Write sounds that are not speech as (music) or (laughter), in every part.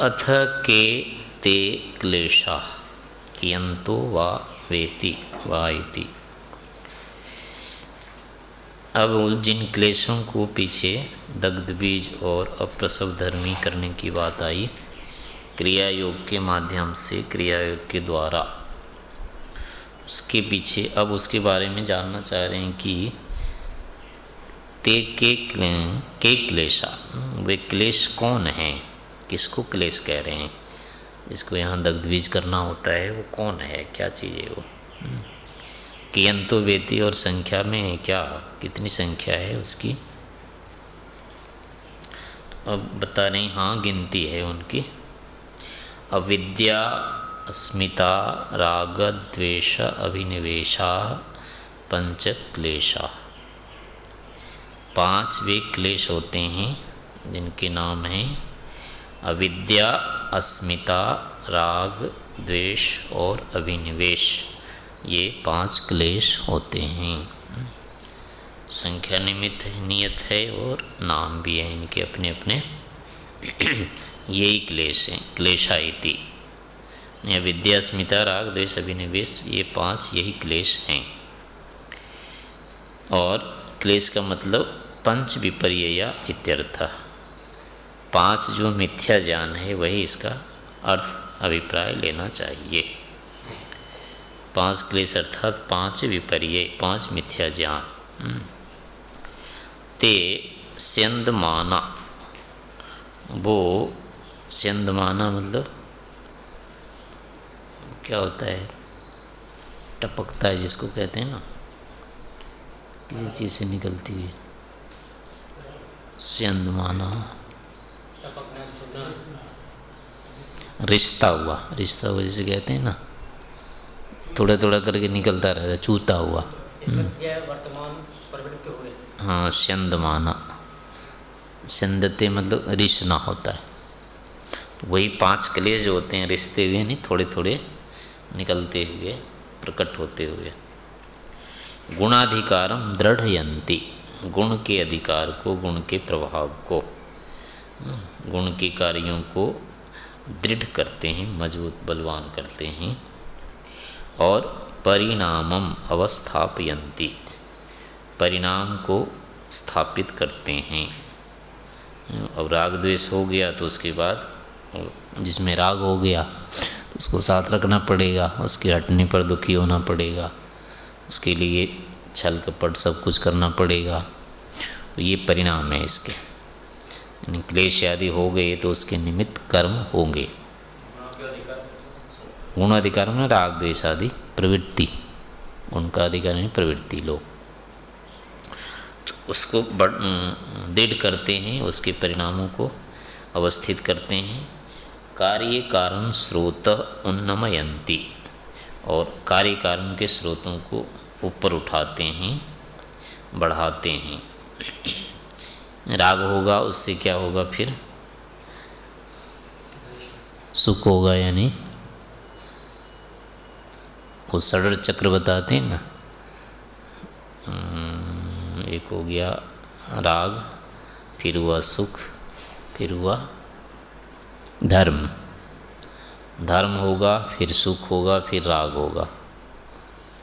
अथ के ते क्लेशा कियंतो वा वेति वाइति अब जिन क्लेशों को पीछे दग्ध बीज और अप्रसव धर्मी करने की बात आई क्रिया योग के माध्यम से क्रिया योग के द्वारा। उसके पीछे अब उसके बारे में जानना चाह रहे हैं कि ते के के क्लेशा, वे क्लेश कौन हैं? किसको क्लेश कह रहे हैं? जिसको यहाँ दग्धबीज करना होता है, वो कौन है? क्या चीज़ है वो? कियंतो वेती और संख्या में क्या? कितनी संख्या है उसकी? अब बता रहे हाँ गिनती है उनकी। अविद्या, अस्मिता, राग, द्वेष, अभिनिवेशा, पंच क्लेशा। पाँच वे क्लेश होते हैं, जिनके नाम हैं अविद्या, अस्मिता, राग, द्वेष और अभिनिवेश, ये पाँच क्लेश होते हैं। संख्या निमित्त नियत है और नाम भी है इनके अपने अपने यही क्लेश हैं क्लेशाइति विद्या स्मिता राग, द्वेष, अभिनिवेश, ये पाँच यही क्लेश हैं। और क्लेश का मतलब पंच विपर्य इत्यर्थ। पाँच जो मिथ्या ज्ञान है, वही इसका अर्थ, अभिप्राय लेना चाहिए। पाँच क्लेश अर्थात पाँच विपर्य, पाँच मिथ्या ज्ञान। हम्म। ते स्यंदमाना। वो स्यंदमाना मतलब क्या होता है? टपकता है जिसको कहते हैं ना? किसी चीज़ से निकलती हुई स्यंदमाना। रिश्ता हुआ रिश्ता हुआ जिसे कहते हैं ना। थोड़ा थोड़ा करके निकलता रहता है चूता हुआ। हम्म। हाँ स्यंदमाना स्यंदते मतलब रिश्ना होता है। वही पाँच क्लेश जो होते हैं रिश्ते हुए नहीं थोड़े थोड़े निकलते हुए प्रकट होते हुए। गुणाधिकारम दृढ़यंती गुण के अधिकार को गुण के प्रभाव को। गुण के कार्यों को दृढ़ करते हैं, मज़बूत, बलवान करते हैं और परिणामम अवस्थापयंती परिणाम को स्थापित करते हैं। अब राग द्वेष हो गया तो उसके बाद जिसमें राग हो गया तो उसको साथ रखना पड़ेगा, उसके हटने पर दुखी होना पड़ेगा, उसके लिए छल कपट सब कुछ करना पड़ेगा। तो ये परिणाम है इसके। क्लेश आदि हो गए तो उसके निमित्त कर्म होंगे। गुण अधिकार में राग द्वेश आदि, प्रवृत्ति। उनका अधिकार नहीं प्रवृत्ति लोग तो उसको दृढ़ करते हैं, उसके परिणामों को अवस्थित करते हैं। कार्य कारण स्रोत उन्नमयंती और कार्य कारण के स्रोतों को ऊपर उठाते हैं, बढ़ाते हैं। राग होगा उससे क्या होगा फिर? सुख होगा यानी? वो सड़र चक्र बताते हैं ना? हम्म, एक हो गया राग फिर हुआ सुख फिर हुआ धर्म। धर्म होगा फिर सुख होगा फिर राग होगा।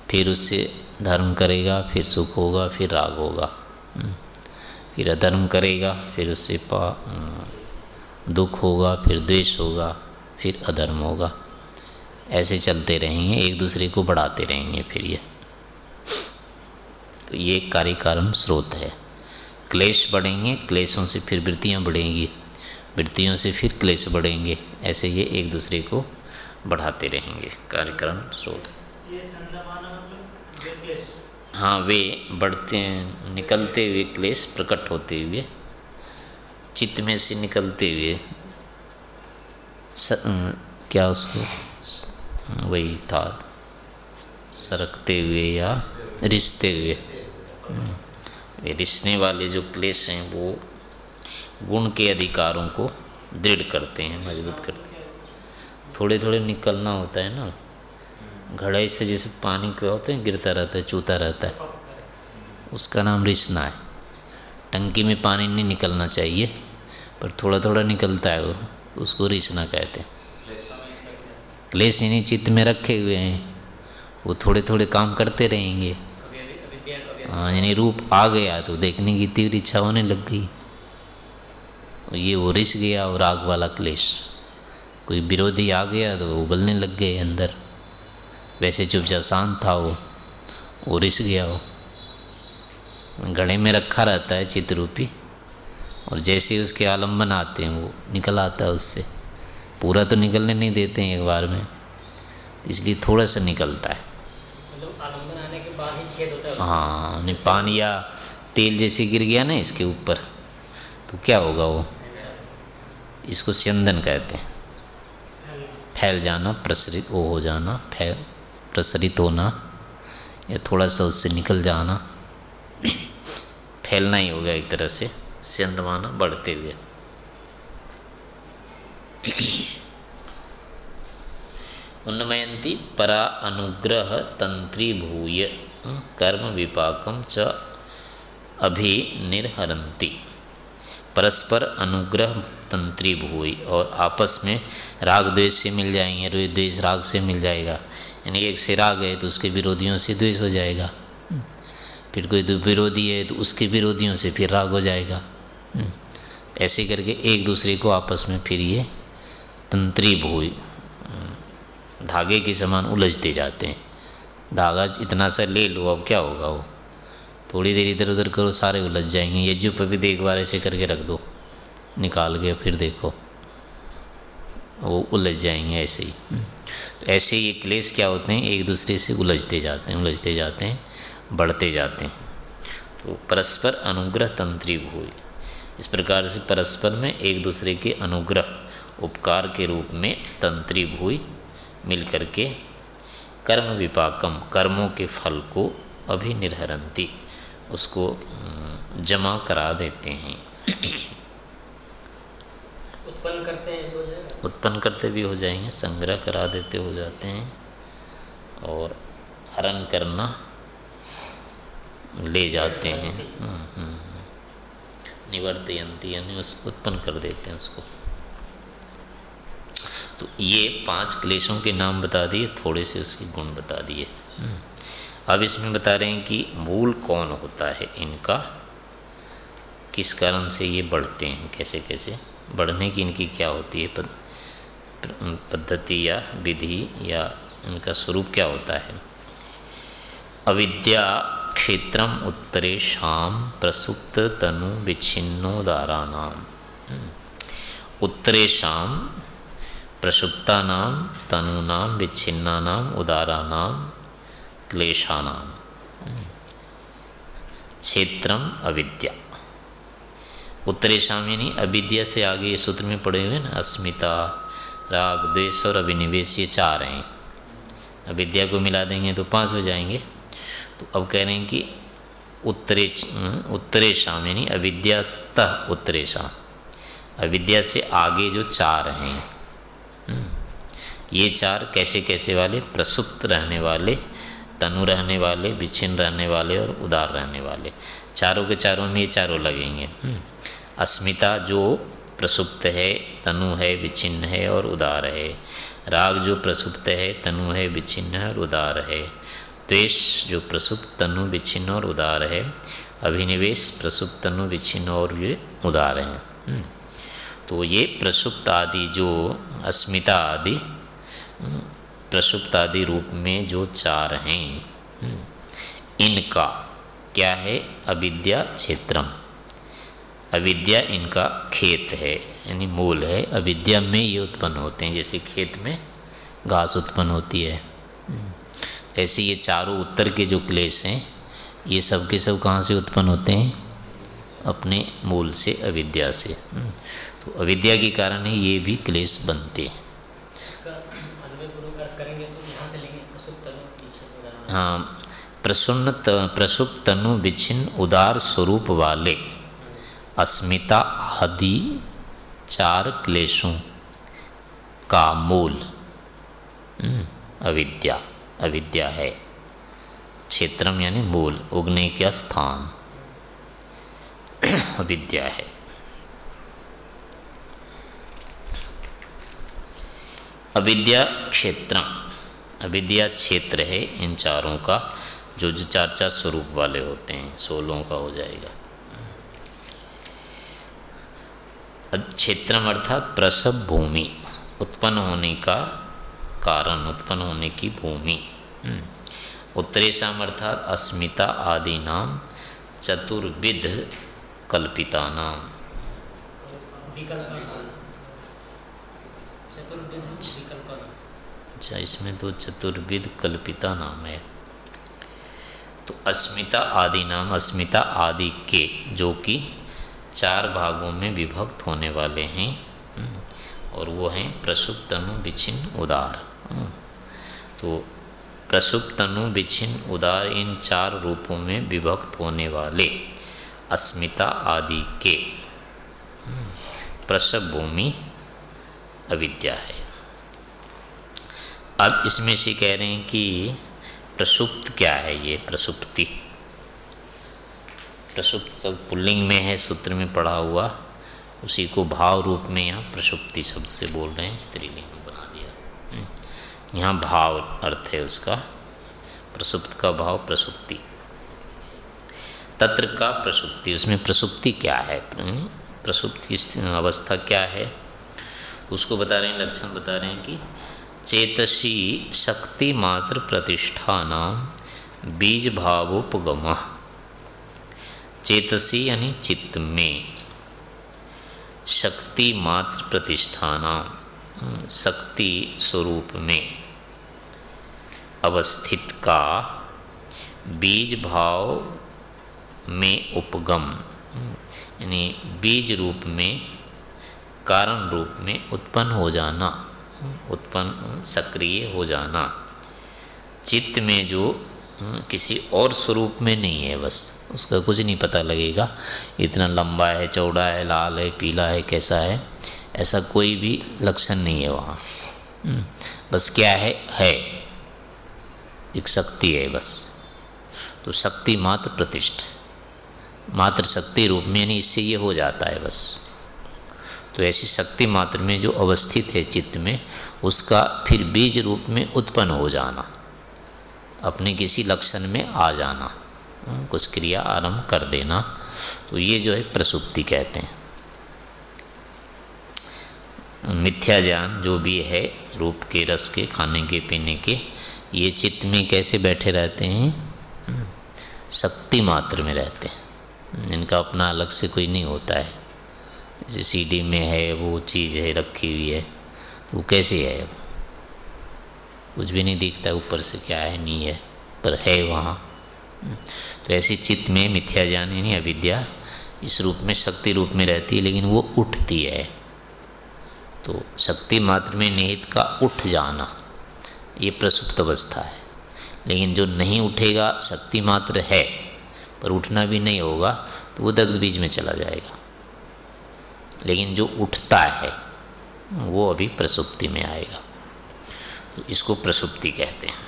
फिर उससे धर्म करेगा फिर सुख होगा फिर राग होगा। हम्म। फिर अधर्म करेगा, फिर उससे पा दुख होगा, फिर द्वेष होगा, फिर अधर्म होगा। ऐसे चलते रहेंगे, एक दूसरे को बढ़ाते रहेंगे फिर ये। तो ये कार्य कारण स्रोत है। क्लेश बढ़ेंगे, क्लेशों से फिर वृत्तियाँ बढ़ेंगी। वृत्तियों से फिर क्लेश बढ़ेंगे। ऐसे ये एक दूसरे को बढ़ाते रहेंगे। कार्यक्रम स्रोत। हाँ वे बढ़ते निकलते हुए क्लेश प्रकट होते हुए चित्त में से निकलते हुए स, क्या उसको? वही था सरकते हुए या रिश्ते हुए। रिश्ते वाले जो क्लेश हैं वो गुण के अधिकारों को दृढ़ करते हैं मज़बूत करते हैं। थोड़े थोड़े निकलना होता है ना। घड़ाई से जैसे पानी क्या होते हैं, गिरता रहता है, चूता रहता है। उसका नाम रिश्ना है। टंकी में पानी नहीं निकलना चाहिए, पर थोड़ा थोड़ा निकलता है वो उसको रिचना कहते हैं। क्लेश इन्हीं चित्त में रखे हुए हैं। वो थोड़े थोड़े काम करते रहेंगे। हाँ यानी रूप आ गया तो देखने की तीव्र इच्छा होने लग गई। ये वो रिस गया और आग वाला क्लेश। कोई विरोधी आ गया तो उबलने लग गए अंदर। वैसे चुपचाप शांत था वो वो रिस गया वो। गड़े में रखा रहता है चित्ररूपी और जैसे उसके आलंबन आते हैं वो निकल आता है उससे। पूरा तो निकलने नहीं देते हैं एक बार में इसलिए थोड़ा सा निकलता है। मतलब हाँ नहीं पानी या तेल जैसे गिर गया ना इसके ऊपर तो क्या होगा वो? इसको स्यंदन कहते हैं। फैल जाना प्रसरित वो हो जाना फैल। प्रसरित होना या थोड़ा सा उससे निकल जाना। फैलना ही हो गया एक तरह से स्यंदमाना बढ़ते हुए। उन्मयंती परा अनुग्रह तंत्री भूय कर्म विपाकम च अभिनिर्हरंती। परस्पर अनुग्रह तंत्री भूय, और आपस में राग द्वेष से मिल जाएँगे द्वेष राग से मिल जाएगा। यानी एक से राग है तो उसके विरोधियों से द्वेष हो जाएगा। फिर कोई विरोधी है तो उसके विरोधियों से फिर राग हो जाएगा। ऐसे करके एक दूसरे को आपस में फिर ये तंत्री भूई धागे के समान उलझते जाते हैं। धागा इतना सा ले लो अब क्या होगा वो? थोड़ी देर इधर उधर करो सारे उलझ जाएँगे। यज्जु पर भी एक बार ऐसे करके रख दो। निकाल के फिर देखो। वो उलझ जाएँगे ऐसे ही। तो ऐसे ये क्लेश क्या होते हैं? एक दूसरे से उलझते जाते हैं उलझते जाते हैं बढ़ते जाते हैं। तो परस्पर अनुग्रह तंत्री भूई इस प्रकार से परस्पर में एक दूसरे के अनुग्रह उपकार के रूप में तंत्री भूई मिल करके कर्म विपाकम कर्मों के फल को अभिनिर्हरंती उसको जमा करा देते हैं। (coughs) उत्पन्न करते हैं उत्पन्न करते भी हो जाएँगे संग्रह करा देते हो जाते हैं और हरण करना ले जाते हैं। हम्म, हम्म, हम्म। निवर्तयंती यानी उसको उत्पन्न कर देते हैं उसको। तो ये पाँच क्लेशों के नाम बता दिए थोड़े से उसके गुण बता दिए। अब इसमें बता रहे हैं कि मूल कौन होता है इनका किस कारण से ये बढ़ते हैं कैसे कैसे? बढ़ने की इनकी क्या होती है? पद्धति या विधि या उनका स्वरूप क्या होता है? अविद्या क्षेत्रम उत्तरे शाम प्रसुप्त तनु विच्छिन्नोदारा नाम उत्तरे शाम प्रसुप्ता नाम तनूनाम नाम उदारा नाम क्षेत्रम अविद्या। उत्तरेशाम यानी अविद्या से आगे सूत्र में पड़े हुए ना, अस्मिता राग द्वेष और अभिनिवेश ये चार हैं। अविद्या को मिला देंगे तो पाँच हो जाएँगे। तो अब कह रहे हैं कि उत्तरे उत्तरेशाम यानी अविद्या तह उत्तरेशाम अविद्या से आगे जो चार हैं हम्म, ये चार कैसे कैसे वाले? प्रसुप्त रहने वाले तनु रहने वाले विच्छिन्न रहने वाले और उदार रहने वाले। चारों के चारों में ये चारों लगेंगे हम्म। अस्मिता जो प्रसुप्त है तनु है विच्छिन्न है और उदार है। राग जो प्रसुप्त है तनु है विच्छिन्न है और उदार है। द्वेष जो प्रसुप्त तनु विच्छिन्न और उदार है। अभिनिवेश प्रसुप्त तनु विच्छिन्न और ये उदार हैं। हम्म। तो ये प्रसुप्त आदि जो अस्मिता आदि हम्म, प्रसुप्त आदि रूप में जो चार हैं हम्म, इनका क्या है? अविद्या क्षेत्रम। अविद्या इनका खेत है, यानी मूल है। अविद्या में ये उत्पन्न होते हैं, जैसे खेत में घास उत्पन्न होती है। ऐसे ये चारों उत्तर के जो क्लेश हैं, ये सब के सब कहाँ से उत्पन्न होते हैं? अपने मूल से, अविद्या से। तो अविद्या के कारण ही ये भी क्लेश बनते हैं। हाँ प्रसुन्न प्रसुप्त तनु विच्छिन्न उदार स्वरूप वाले। अस्मिता आदि चार क्लेशों का मूल। हम्म, अविद्या। अविद्या है। क्षेत्रम यानी मूल उगने का स्थान। (clears throat) अविद्या है। अविद्या क्षेत्र अविद्या क्षेत्र है इन चारों का जो जो चार चार स्वरूप वाले होते हैं सोलों का हो जाएगा। क्षेत्र अर्थात प्रसव भूमि उत्पन्न होने का कारण उत्पन्न होने की भूमि। हम्म। उत्तरेशम अर्थात अस्मिता आदि नाम चतुर्विध कल्पिता नाम अच्छा इसमें तो चतुर्विध कल्पिता नाम है। तो अस्मिता आदि नाम अस्मिता आदि के जो कि चार भागों में विभक्त होने वाले हैं। हम्म, और वो हैं प्रसुप्त तनु विच्छिन्न उदार। हम्म, तो प्रसुप्त तनु विच्छिन्न उदार इन चार रूपों में विभक्त होने वाले अस्मिता आदि के। हम्म, प्रसव भूमि अविद्या है। अब इसमें से कह रहे हैं कि प्रसुप्त क्या है ये प्रसुप्ति? प्रसुप्त शब्द पुल्लिंग में है, सूत्र में पढ़ा हुआ, उसी को भाव रूप में यहाँ प्रसुप्ति शब्द से बोल रहे हैं स्त्रीलिंग में बना दिया। हम्म। यहाँ भाव अर्थ है उसका, प्रसुप्त का भाव प्रसुप्ति। तत्र का प्रसुप्ति, उसमें प्रसुप्ति क्या है? हम्म। प्रसुप्ति अवस्था क्या है? उसको बता रहे हैं, लक्षण बता रहे हैं कि चेतसी शक्ति मात्र प्रतिष्ठान, बीज भावोपगम। चेतसी यानी चित्त में। शक्ति मात्र प्रतिष्ठान शक्ति स्वरूप में। अवस्थित का बीज भाव में उपगम यानी बीज रूप में, कारण रूप में उत्पन्न हो जाना उत्पन्न सक्रिय हो जाना। चित्त में जो किसी और स्वरूप में नहीं है बस। उसका कुछ नहीं पता लगेगा। इतना लंबा है चौड़ा है लाल है पीला है कैसा है ऐसा कोई भी लक्षण नहीं है वहाँ। हम्म, बस क्या है है। एक शक्ति है बस। तो शक्ति मात्र प्रतिष्ठ। मात्र शक्ति रूप में यानी इससे ये हो जाता है बस। तो ऐसी शक्ति मात्र में जो अवस्थित है चित्त में उसका फिर बीज रूप में उत्पन्न हो जाना। अपने किसी लक्षण में आ जाना। कुछ क्रिया आरंभ कर देना। तो ये जो है प्रसुप्ति कहते हैं। मिथ्या ज्ञान जो भी है, रूप के, रस के, खाने के, पीने के, ये चित्त में कैसे बैठे रहते हैं? शक्ति मात्र में रहते हैं। इनका अपना अलग से कोई नहीं होता है। जैसे सीडी में है, वो चीज़ है, रखी हुई है, वो कैसी है? कुछ भी नहीं दिखता, ऊपर से क्या है, नहीं है, पर है वहाँ। तो ऐसी चित्त में मिथ्या ज्ञान यानी अविद्या इस रूप में, शक्ति रूप में रहती है, लेकिन वो उठती है। तो शक्ति मात्र में निहित का उठ जाना, ये प्रसुप्त अवस्था है। लेकिन जो नहीं उठेगा, शक्ति मात्र है, पर उठना भी नहीं होगा तो वो दग्ध बीज में चला जाएगा। लेकिन जो उठता है, वो अभी प्रसुप्ति में आएगा। तो इसको प्रसुप्ति कहते हैं।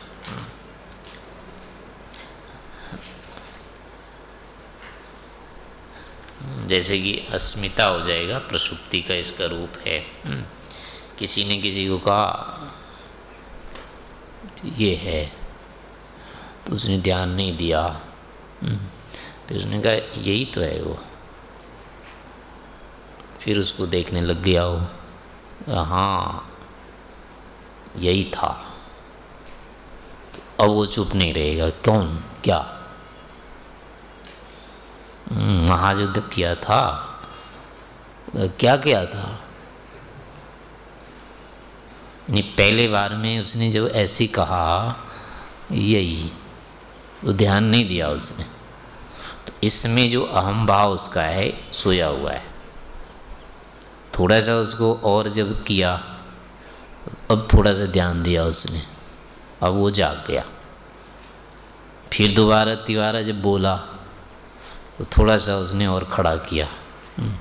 जैसे कि अस्मिता हो जाएगा प्रसुप्ति का इसका रूप है। किसी ने किसी को कहा ये है। तो उसने ध्यान नहीं दिया। फिर उसने कहा यही तो है वो। फिर उसको देखने लग गया हो हाँ यही था। तो अब वो चुप नहीं रहेगा। कौन? क्या? हम्म, महायुद्ध किया था। क्या किया था? नहीं, पहले बार में उसने जब ऐसे कहा, यही। वो ध्यान नहीं दिया उसने। तो इसमें जो अहम भाव उसका है, सोया हुआ है। थोड़ा सा उसको और जब किया, अब थोड़ा सा ध्यान दिया उसने। अब वो जाग गया। फिर दोबारा तिबारा जब बोला तो थोड़ा सा उसने और खड़ा किया। हम्म।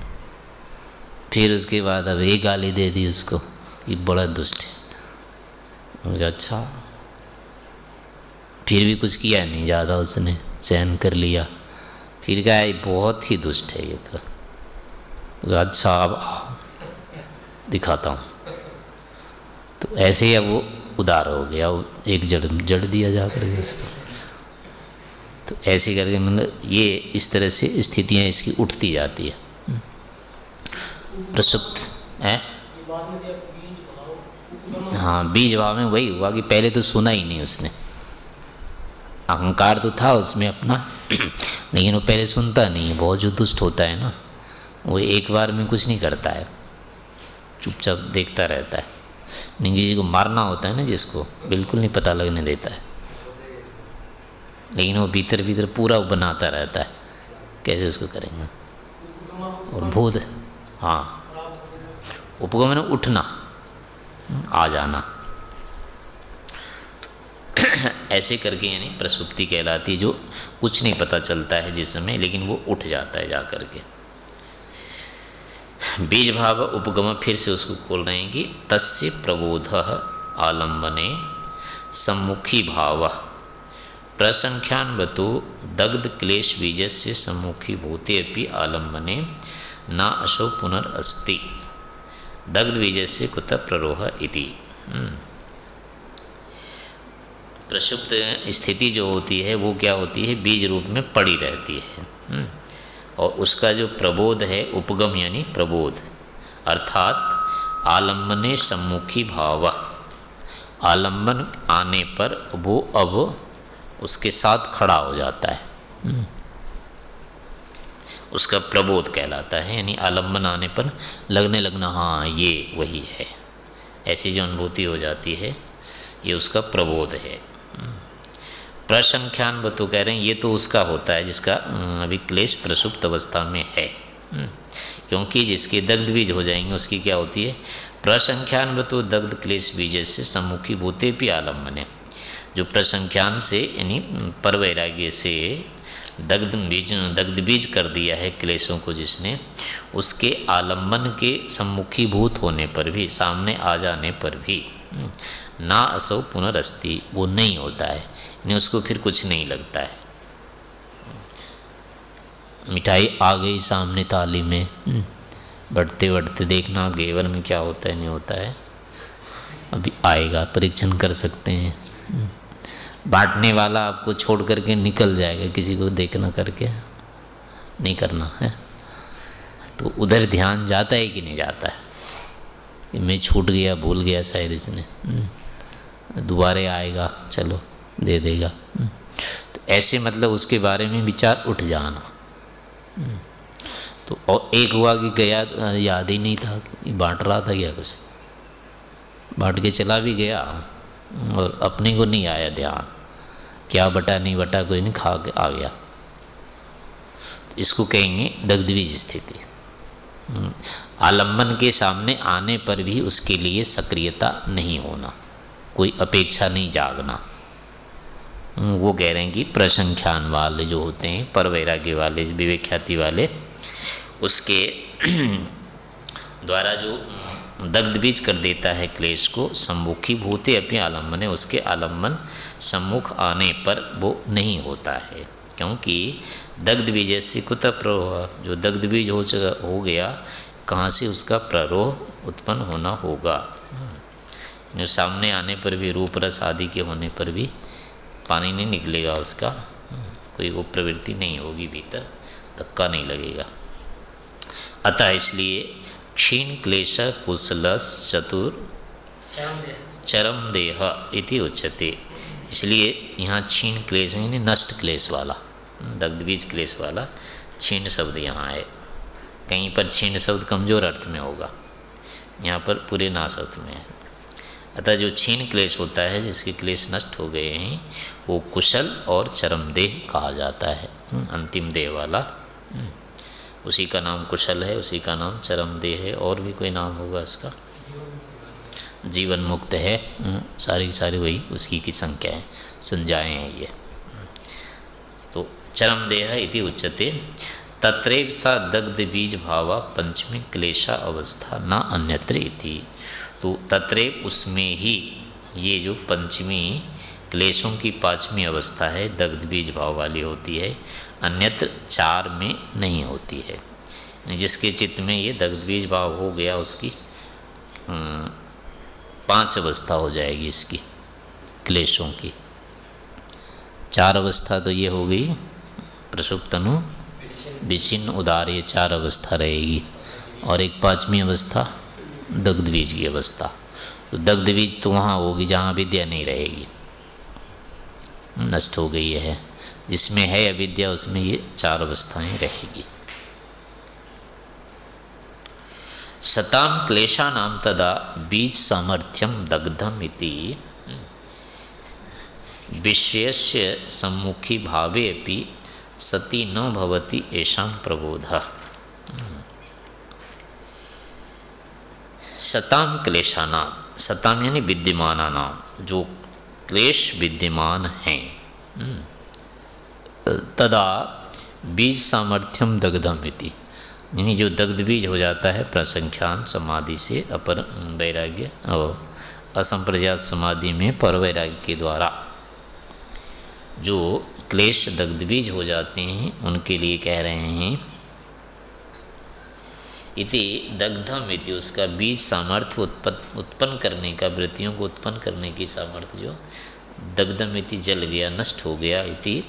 फिर उसके बाद अब एक गाली दे दी उसको ये बड़ा दुष्ट है। अच्छा। फिर भी कुछ किया नहीं, ज़्यादा उसने सहन कर लिया। फिर कहा, ये बहुत ही दुष्ट है ये तो। अच्छा अब दिखाता हूँ। तो ऐसे ही अब वो उदार हो गया। एक जड़ जड़ दिया जा करके उसको। तो ऐसे करके मतलब ये इस तरह से स्थितियाँ इसकी उठती जाती है। प्रसुप्त, है? हाँ बीज भाव में वही हुआ कि पहले तो सुना ही नहीं उसने। अहंकार तो था उसमें अपना, (clears throat) लेकिन वो पहले सुनता नहीं है, बहुत जो दुष्ट होता है ना, वो एक बार में कुछ नहीं करता है। चुपचाप देखता रहता है। निंगी जी को मारना होता है ना जिसको, बिल्कुल नहीं पता लगने देता है। लेकिन वो भीतर भीतर पूरा बनाता रहता है। कैसे उसको करेंगे? और बोध हाँ। उपगमन उठना, आ जाना। ऐसे करके यानी प्रसुप्ति कहलाती है, जो कुछ नहीं पता चलता है जिस समय, लेकिन वो उठ जाता है जा कर के। बीज भाव उपगम फिर से उसको खोल रहे हैं कि तस्य प्रबोध आलम्बने सम्मुखी भाव। प्रसंख्यान्वतो दग्ध क्लेश बीज से सम्मुखी भूते अपनी आलम्बने न असो पुनरअस्ति दग्ध बीज से कुत प्ररोह इति। हम्म। प्रसुप्त स्थिति जो होती है, वो क्या होती है? बीज रूप में पड़ी रहती है। हम्म। और उसका जो प्रबोध है, उपगम यानी प्रबोध, अर्थात आलम्बने सम्मुखी भाव। आलंबन आने पर वो अब उसके साथ खड़ा हो जाता है। हम्म। उसका प्रबोध कहलाता है यानी आलंबन आने पर लगने लगना हाँ ये वही है। ऐसी जो अनुभूति हो जाती है ये उसका प्रबोध है। प्रसंख्यान वो तो कह रहे हैं ये तो उसका होता है जिसका अभी क्लेश प्रसुप्त अवस्था में है। क्योंकि जिसके दग्ध बीज हो जाएँगे उसकी क्या होती है? प्रसंख्यान तो दग्ध क्लेश बीज से सम्मुखी भूते भी आलंबन है। जो प्रसंख्यान से यानी पर वैराग्य से दग्ध बीज दग्ध बीज कर दिया है क्लेशों को जिसने उसके आलंबन के सम्मुखीभूत होने पर भी सामने आ जाने पर भी ना असो पुनरस्ति वो नहीं होता है यानी उसको फिर कुछ नहीं लगता है। मिठाई आ गई सामने ताली में हम्म, बढ़ते बढ़ते देखना गेवर में क्या होता है नहीं होता है। अभी आएगा परीक्षण कर सकते हैं हम्म, बांटने वाला आपको छोड़ करके निकल जाएगा किसी को देखना करके। नहीं करना है। तो उधर ध्यान जाता है कि नहीं जाता है? कि मैं छूट गया भूल गया शायद इसने। हम्म, दोबारे आएगा चलो दे देगा। हम्म। तो ऐसे मतलब उसके बारे में विचार उठ जाना। हम्म। तो और एक हुआ कि गया याद ही नहीं था बांट रहा था क्या कुछ। बांट के चला भी गया और अपने को नहीं आया ध्यान। क्या बटा नहीं बटा कोई नहीं, खा के आ गया इसको कहेंगे दग्धबीज स्थिति हम्म। आलंबन के सामने आने पर भी उसके लिए सक्रियता नहीं होना, कोई अपेक्षा नहीं जागना वो कह रहे हैं कि प्रसंख्यान वाले जो होते हैं पर वैराग्य वाले विवेख्याति वाले, उसके (clears throat) द्वारा जो दग्ध बीज कर देता है क्लेश को सम्मुखी भूते अपने आलंबन है, उसके आलंबन सम्मुख आने पर वो नहीं होता है। क्योंकि दग्ध बीज से कुत प्ररोह जो दग्ध बीज हो हो गया कहाँ से उसका प्ररोह उत्पन्न होना होगा? जो सामने आने पर भी रूप रस आदि के होने पर भी पानी नहीं निकलेगा उसका कोई वो प्रवृत्ति नहीं होगी भीतर धक्का नहीं लगेगा। अतः इसलिए क्षीण क्लेश कुशलस चतुर चरम देह। इति उच्चते इसलिए यहाँ क्षीण क्लेश यानी नष्ट क्लेश वाला दग्धबीज क्लेश वाला क्षीण शब्द यहाँ है। कहीं पर क्षीण शब्द कमज़ोर अर्थ में होगा यहाँ पर पूरे नाश अर्थ में है। अतः जो क्षीण क्लेश होता है जिसके क्लेश नष्ट हो गए हैं वो कुशल और चरम देह कहा जाता है। हम्म, अंतिम देह वाला। हम्म, उसी का नाम कुशल है उसी का नाम चरम देह है और भी कोई नाम होगा इसका? जीवन मुक्त है। हम्म, सारी सारी वही उसकी की संख्या है। संज्ञाएँ हैं ये। तो चरम देह इति उच्चते तत्रेव सा दग्ध बीज भावा पंचमी क्लेशा अवस्था न अन्यत्र इति। तो तत्रेव उसमें ही ये जो पंचमी क्लेशों की पांचवी अवस्था है दग्ध बीज भाव वाली होती है अन्यत्र चार में नहीं होती है। जिसके चित्त में ये दग्ध बीज भाव हो गया उसकी पाँच अवस्था हो जाएगी इसकी, क्लेशों की। चार अवस्था तो ये हो गई प्रसुप्तनु विचिन्न उदार ये चार अवस्था रहेगी। और एक पांचवी अवस्था दग्ध बीज की अवस्था। तो दग्ध बीज तो वहाँ होगी जहाँ विद्या नहीं रहेगी। नष्ट हो गई है। जिसमें है अविद्या, उसमें ये चार अवस्थाएँ रहेगी। सताम क्लेशाना तदा बीज सामर्थ्यम इति विषयस्य सम्मुखी भावे अपि सती न भवति ऐसा प्रबोध सताम क्लेशा नाम सताम यानी विद्यमान नाम जो क्लेश विद्यमान हैं। तदा बीज सामर्थ्यम दग्धम यानी जो दग्ध बीज हो जाता है, प्रसंख्यान समाधि से अपर वैराग्य और असंप्रजात समाधि में पर वैराग्य के द्वारा। जो क्लेश दग्ध बीज हो जाते हैं, उनके लिए कह रहे हैं, इति दग्धम इति, उसका बीज सामर्थ्य उत्पन्न उत्पन्न करने का, वृत्तियों को उत्पन्न करने की सामर्थ्य जो दग्धम इति जल गया, नष्ट हो गया इति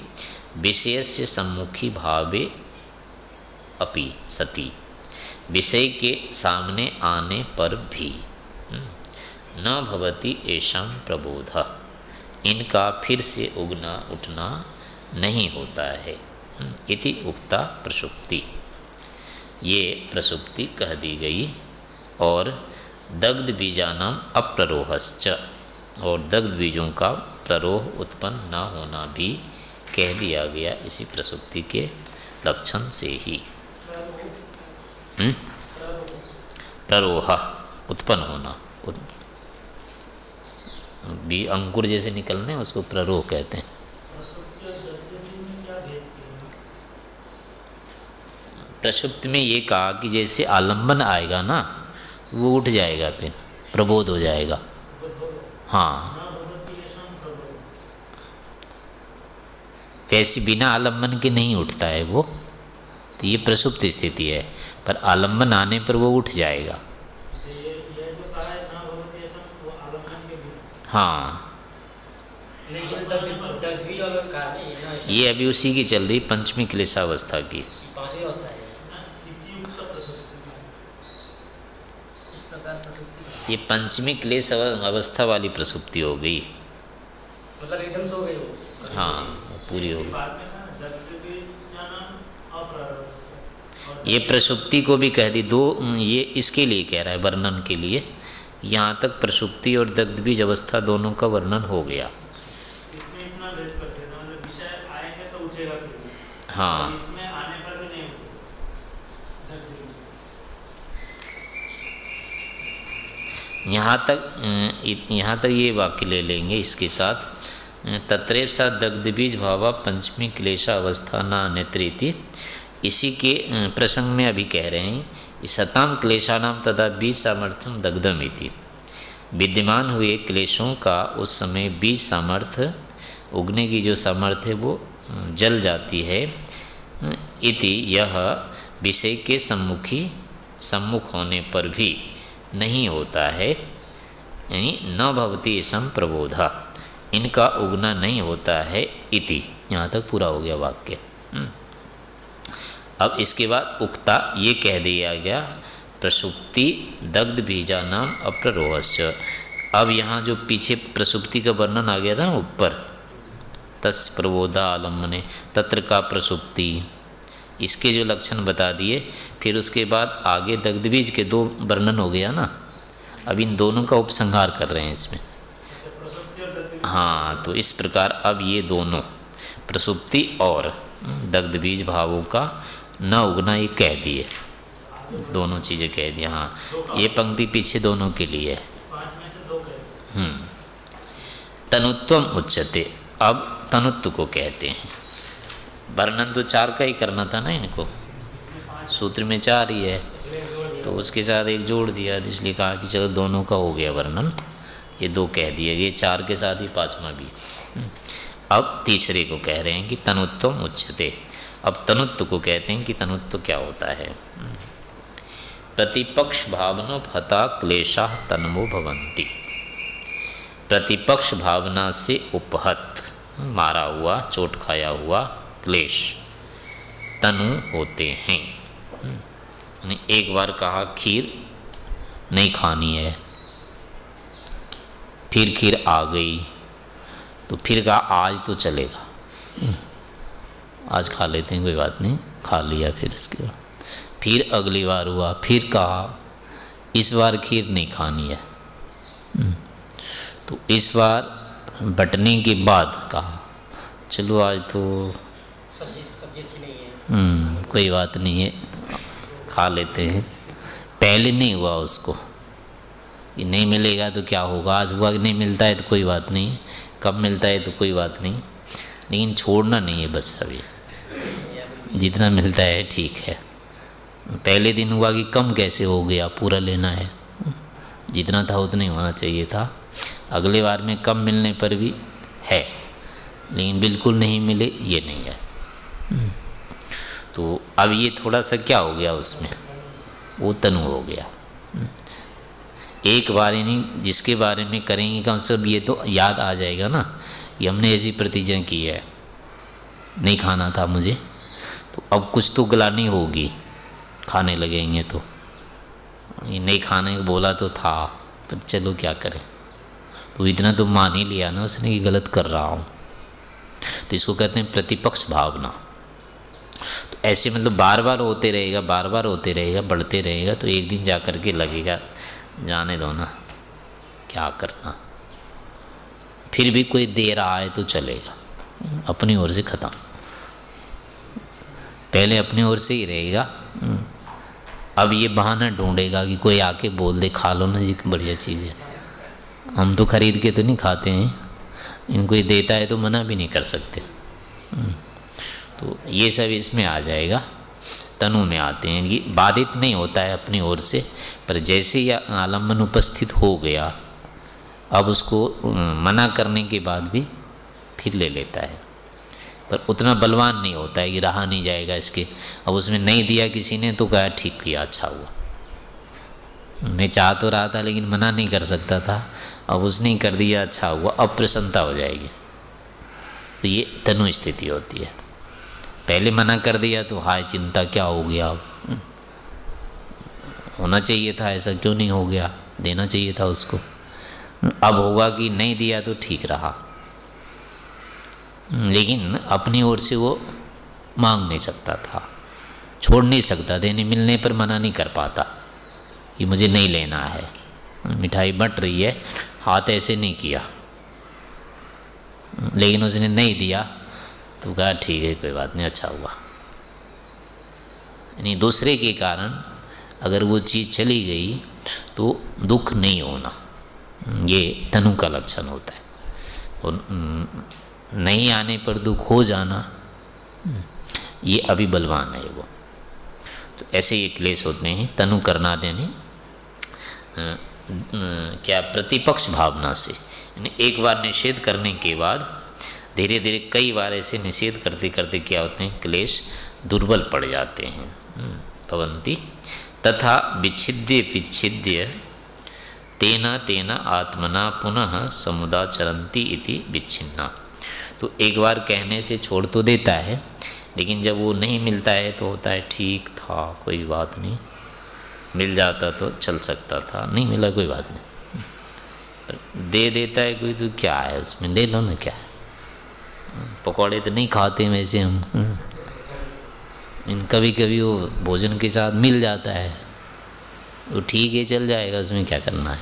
विषय से सम्मुखी भावे अपि सती। विषय के सामने आने पर भी हम्म, न भवती ऐसा प्रबोध। इनका फिर से उगना उठना नहीं होता है हम्म, इति उक्ता प्रसुप्ति। ये प्रसुप्ति कह दी गई और दग्ध बीजानाम अप्ररोहश्च और दग्ध बीजों का प्ररोह उत्पन्न न होना भी कह दिया गया इसी प्रसुप्ति के लक्षण से ही। हम्म? प्ररोह उत्पन्न होना भी अंकुर जैसे निकलने उसको प्ररोह कहते हैं। प्रसुप्त में ये कहा कि जैसे आलंबन आएगा ना, वो उठ जाएगा फिर, प्रबोध हो जाएगा। हाँ। वैसे बिना आलंबन के नहीं उठता है वो तो ये प्रसुप्त स्थिति है। पर आलंबन आने पर वो उठ जाएगा। हाँ। ये अभी उसी की चल रही पंचमी क्लेशावस्था की। ये पंचमी क्लेश अवस्था वाली प्रसुप्ति हो गई। मतलब एकदम सो गई हाँ पूरी हो गई। ये प्रसुप्ति को भी कह दी दो ये इसके लिए कह रहा है वर्णन के लिए। यहाँ तक प्रसुप्ति और दग्धबीज अवस्था दोनों का वर्णन हो गया। हाँ। यहाँ तक यहाँ तक ये वाक्य ले लेंगे इसके साथ। तत्रेव सा दग्धबीज भावा पंचमी क्लेशा अवस्था न नेत्रीति। इसी के प्रसंग में अभी कह रहे हैं सताम क्लेशानाम तथा बीज सामर्थ्यम दग्धम इति विद्यमान हुए क्लेशों का उस समय बीज सामर्थ्य, उगने की जो सामर्थ्य है वो जल जाती है। इति यह विषय के सम्मुखी, सम्मुख होने पर भी नहीं होता है। यानी न भवती सम प्रबोधा। इनका उगना नहीं होता है इति। यहाँ तक पूरा हो गया वाक्य। अब इसके बाद उक्ता ये कह दिया गया, प्रसुप्ति दग्ध बीजा नाम अप्ररोहस्य। अब यहाँ जो पीछे प्रसुप्ति का वर्णन आ गया था ना ऊपर, तस् प्रबोधा आलम्बने तत्र का प्रसुप्ति। इसके जो लक्षण बता दिए, फिर उसके बाद आगे दग्धबीज के दो वर्णन हो गया ना। अब इन दोनों का उपसंहार कर रहे हैं इसमें। हाँ तो इस प्रकार अब ये दोनों, प्रसुप्ति और दग्धबीज भावों का न उगना ये कह दिए। दोनों चीज़ें कह दिए हाँ। ये पंक्ति पीछे दोनों के लिए। हम्म। तनुत्वम उच्चते अब तनुत्व को कहते हैं। वर्णन तो चार का ही करना था ना इनको। सूत्र में चार ही है। तो उसके साथ एक जोड़ दिया, इसलिए कहा कि चलो दोनों का हो गया वर्णन। ये दो कह दिए, ये चार के साथ ही पांचवा भी। हम्म। अब तीसरे को कह रहे हैं कि तनुत्वम उच्चते अब तनुत्व को कहते हैं कि तनुत्व क्या होता है। प्रतिपक्ष भावनो फता क्लेशा तनमो भवंती। प्रतिपक्ष भावना से उपहत, मारा हुआ, चोट खाया हुआ क्लेश तनु होते हैं। एक बार कहा, खीर नहीं खानी है। फिर खीर आ गई तो फिर कहा, आज तो चलेगा। आज खा लेते हैं कोई बात नहीं खा लिया फिर इसके बाद। फिर अगली बार हुआ फिर कहा इस बार खीर नहीं खानी है। तो इस बार बटने के बाद कहा चलो आज तो सब्ज़ी सब्ज़ी अच्छी नहीं है। हम्म, कोई बात नहीं है खा लेते हैं। पहले नहीं हुआ उसको कि नहीं मिलेगा तो क्या होगा आज हुआ कि नहीं मिलता है तो कोई बात नहीं कब मिलता है तो कोई बात नहीं लेकिन छोड़ना नहीं है बस अभी। जितना मिलता है, ठीक है। पहले दिन हुआ कि कम कैसे हो गया, पूरा लेना है। जितना था, उतना ही होना चाहिए था। अगले बार में कम मिलने पर भी है, लेकिन बिल्कुल नहीं मिले, ये नहीं है। तो अब ये थोड़ा सा क्या हो गया उसमें? वो तनु हो गया। एक बार नहीं, जिसके बारे में करेंगे कम से कम, ये तो याद आ जाएगा ना, कि हमने ऐसी प्रतिज्ञा की है। नहीं खाना था मुझे। तो अब कुछ तो गलानी होगी। खाने लगेंगे तो। नहीं खाने को बोला तो था, पर चलो क्या करें। तो इतना तो मान ही लिया ना उसने कि गलत कर रहा हूँ। तो इसको कहते हैं प्रतिपक्ष भावना। तो ऐसे मतलब बार बार होते रहेगा बार बार होते रहेगा, बढ़ते रहेगा तो एक दिन जा कर के लगेगा, जाने दो ना, क्या करना। फिर भी कोई दे रहा है तो चलेगा, अपनी ओर से ख़त्म। पहले अपनी ओर से ही रहेगा। अब ये बहाना ढूंढेगा कि कोई आके बोल दे, खा लो ना जी बढ़िया चीज़ है। हम तो खरीद के तो नहीं खाते हैं। इनको ये देता है तो मना भी नहीं कर सकते। तो ये सब इसमें आ जाएगा। तनु में आते हैं ये बाधित नहीं होता है अपनी ओर से, पर जैसे यह आलंबन उपस्थित हो गया, अब उसको मना करने के बाद भी फिर ले लेता है। पर उतना बलवान नहीं होता है कि रहा नहीं जाएगा इसके। अब उसमें नहीं दिया किसी ने तो कहा ठीक किया अच्छा हुआ। मैं चाह तो रहा था, लेकिन मना नहीं कर सकता था। अब उसने कर दिया अच्छा हुआ, अब प्रसन्नता हो जाएगी। तो ये तनु स्थिति होती है। पहले मना कर दिया तो हाय चिंता, क्या हो गया? अब होना चाहिए था, ऐसा क्यों नहीं हो गया? देना चाहिए था उसको। अब होगा कि नहीं दिया तो ठीक रहा। लेकिन अपनी ओर से वो मांग नहीं सकता था। छोड़ नहीं सकता, देने मिलने पर मना नहीं कर पाता कि मुझे नहीं लेना है। मिठाई बट रही है, हाथ ऐसे नहीं किया। लेकिन उसने नहीं दिया तो कहा, ठीक है, कोई बात नहीं अच्छा हुआ। यानी दूसरे के कारण अगर वो चीज़ चली गई तो दुख नहीं होना। ये तनु का लक्षण होता है। और नहीं आने पर दुख हो जाना, ये अभी बलवान है वो। तो ऐसे ये क्लेश होते हैं, तनु करना देने क्या प्रतिपक्ष भावना से। एक बार निषेध करने के बाद धीरे धीरे कई बार ऐसे निषेध करते करते क्या होते हैं, क्लेश दुर्बल पड़ जाते हैं। भवंती। तथा विच्छिद्य विच्छिद्य, तेना तेना आत्मना पुनः समुदाचरंती इति विच्छिन्ना। तो एक बार कहने से छोड़ तो देता है, लेकिन जब वो नहीं मिलता है तो होता है, ठीक था, कोई बात नहीं। मिल जाता तो चल सकता था, नहीं मिला कोई बात नहीं। दे देता है कोई तो क्या है, उसमें ले लो ना क्या है। पकौड़े तो नहीं खाते वैसे हम। इन कभी कभी वो भोजन के साथ मिल जाता है। वो ठीक है, चल जाएगा, उसमें क्या करना है?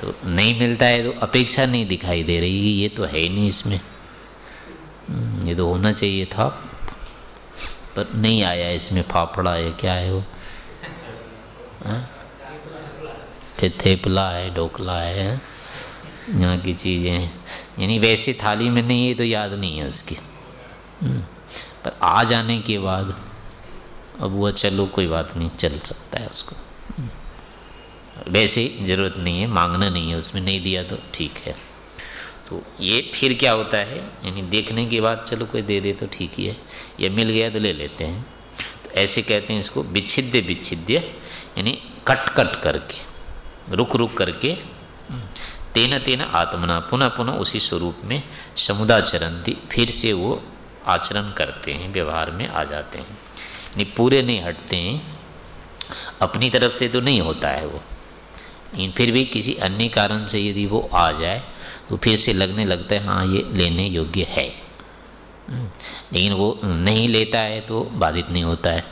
तो नहीं मिलता है तो अपेक्षा नहीं दिखाई दे रही ये तो है ही नहीं इसमें। ये तो होना चाहिए था, पर नहीं आया इसमें फाफड़ा है, क्या है वो? हाँ? फिर थेपला है, ढोकला है यहाँ की चीज़ें यानी वैसे थाली में नहीं है तो याद नहीं है उसकी। पर आ जाने के बाद अब वह चलो कोई बात नहीं, चल सकता है उसको। वैसे ज़रूरत नहीं है, मांगना नहीं है, उसमें नहीं दिया तो ठीक है। तो ये फिर क्या होता है, यानी देखने के बाद चलो कोई दे दे तो ठीक ही है, या मिल गया तो ले लेते हैं। तो ऐसे कहते हैं इसको विच्छिद्य विच्छिद्य, यानी कट कट करके, रुक रुक करके, तेना तेना आत्मना, पुनः पुनः उसी स्वरूप में समुदाचरंती फिर से वो आचरण करते हैं, व्यवहार में आ जाते हैं। नहीं पूरे नहीं हटते हैं, अपनी तरफ़ से तो नहीं होता है वो। फिर भी किसी अन्य कारण से यदि वो आ जाए तो फिर से लगने लगता है हाँ ये लेने योग्य है। हम्म, लेकिन वो नहीं लेता है तो बाधित नहीं होता है।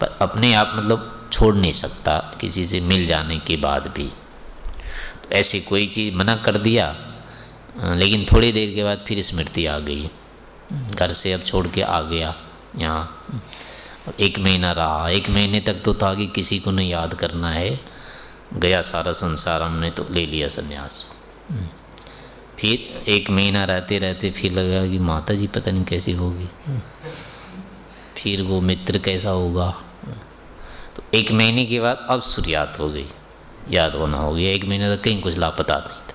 पर अपने आप मतलब छोड़ नहीं सकता किसी से मिल जाने के बाद भी। तो ऐसी कोई चीज़ मना कर दिया लेकिन थोड़ी देर के बाद फिर स्मृति आ गई। घर से अब छोड़ के आ गया यहाँ। एक महीना रहा एक महीने तक तो था कि किसी को नहीं याद करना है। गया सारा संसार हमने तो ले लिया संन्यास। फिर एक महीना रहते रहते फिर लगा कि माता जी पता नहीं कैसी होगी। फिर वो मित्र कैसा होगा। तो एक महीने के बाद अब शुरुआत हो गई। याद होना हो गया एक महीने तक कहीं कुछ लापता नहीं था।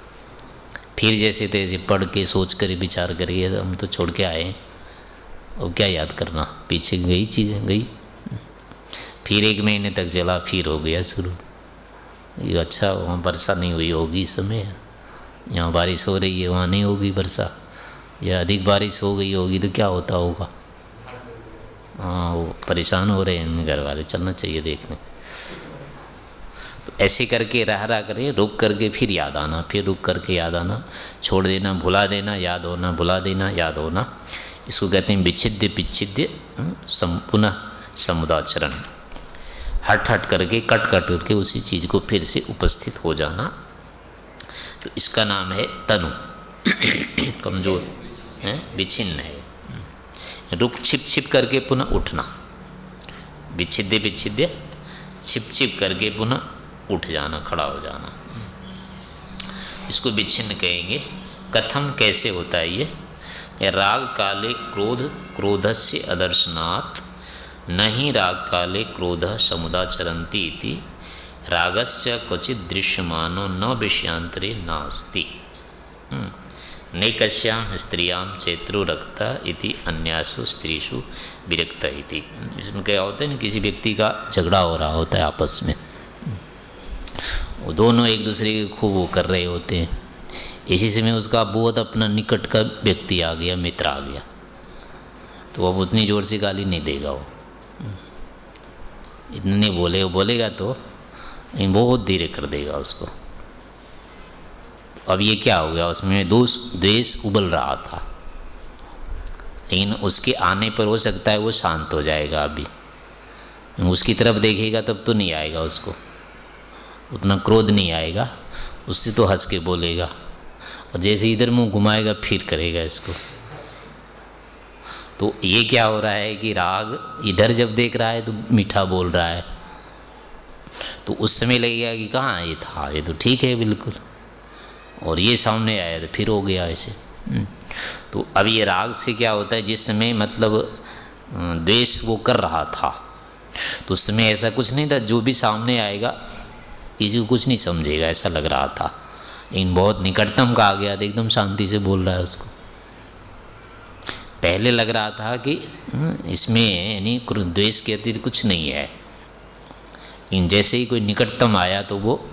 फिर जैसे तैसे पढ़ के सोच कर विचार करिए हम तो छोड़ के आए। और क्या याद करना? पीछे गई चीज़ें गई। फिर एक महीने तक चला फिर हो गया शुरू। ये अच्छा वहाँ वर्षा नहीं हुई होगी इस समय। यहाँ बारिश हो रही है, वहाँ नहीं होगी वर्षा। या अधिक बारिश हो गई होगी तो क्या होता होगा? हाँ वो परेशान हो रहे हैं घर वाले चलना चाहिए देखने। तो ऐसे करके रह रहा करें, रुक करके फिर याद आना, फिर रुक करके याद आना। छोड़ देना, भुला देना, याद होना, भुला देना, याद होना। इसको कहते हैं विच्छिद्य विच्छिद्य सम, पुनः समुदाचरण। हट हट करके कट कट करके उसी चीज़ को फिर से उपस्थित हो जाना। तो इसका नाम है तनु। (coughs) कमज़ोर, है, विच्छिन्न है। रुक छिप छिप करके पुनः उठना। विच्छिद्य विच्छिद्य छिप छिप करके पुनः उठ जाना, खड़ा हो जाना। इसको विच्छिन्न कहेंगे। कथम कैसे होता है ये? राग काले क्रोध, क्रोधस्य अदर्शनात्। न ही राग काले क्रोध समुदाचरती रागस्य क्वचित दृश्यमानो न विषयांतरे नास्ति। हम्म। नैकश्याम स्त्रियाँ चेत्रो रक्त इति अन्यासु स्त्रीषु विरक्त इति। इसमें क्या होता है ना, किसी व्यक्ति का झगड़ा हो रहा होता है आपस में। वो दोनों एक दूसरे के खूब वो कर रहे होते हैं। इसी समय उसका बहुत अपना निकट का व्यक्ति आ गया, मित्र आ गया। तो अब उतनी ज़ोर से गाली नहीं देगा वो। इतना नहीं बोले, बोलेगा तो बहुत धीरे कर देगा उसको। अब ये क्या हो गया, उसमें दोष, द्वेष उबल रहा था। लेकिन उसके आने पर हो सकता है वो शांत हो जाएगा अभी। उसकी तरफ़ देखेगा तब तो नहीं आएगा उसको। उतना क्रोध नहीं आएगा, उससे तो हंस के बोलेगा। और जैसे इधर मुँह घुमाएगा, फिर करेगा इसको। तो ये क्या हो रहा है कि राग इधर जब देख रहा है तो मीठा बोल रहा है। तो उस समय लगेगा कि कहाँ ये था? ये तो ठीक है, बिल्कुल। और ये सामने आया तो फिर हो गया ऐसे। हम्म। तो अब ये राग से क्या होता है, जिस समय मतलब द्वेष वो कर रहा था तो उस समय ऐसा कुछ नहीं था, जो भी सामने आएगा, किसी को कुछ नहीं समझेगा, ऐसा लग रहा था। लेकिन बहुत निकटतम का आ गया तो एकदम शांति से बोल रहा है उसको। पहले लग रहा था कि हम्म, इसमें यानी द्वेष के अतिरिक्त कुछ नहीं है। इन जैसे ही कोई निकटतम आया तो वो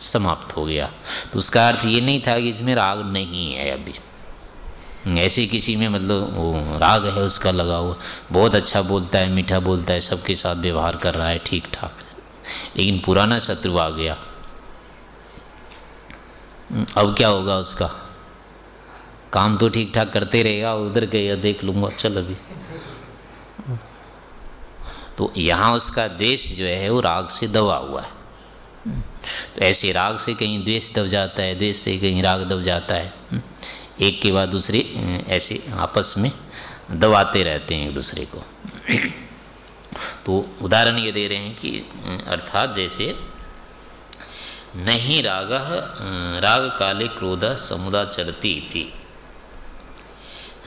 समाप्त हो गया। तो उसका अर्थ ये नहीं था कि इसमें राग नहीं है अभी। ऐसे किसी में मतलब वो राग है उसका लगा हुआ बहुत अच्छा बोलता है मीठा बोलता है सबके साथ व्यवहार कर रहा है ठीक ठाक लेकिन पुराना शत्रु आ गया। अब क्या होगा उसका? काम तो ठीक ठाक करते रहेगा, उधर गया देख लूँगा, चल अभी। तो यहाँ उसका देश जो है, वो राग से दबा हुआ है। तो ऐसे राग से कहीं द्वेष दब जाता है, द्वेष से कहीं राग दब जाता है। एक के बाद दूसरे, ऐसे आपस में दबाते रहते हैं एक दूसरे को। तो उदाहरण ये दे रहे हैं कि, अर्थात जैसे, नहीं राग राग काले क्रोध समुदाचरती थी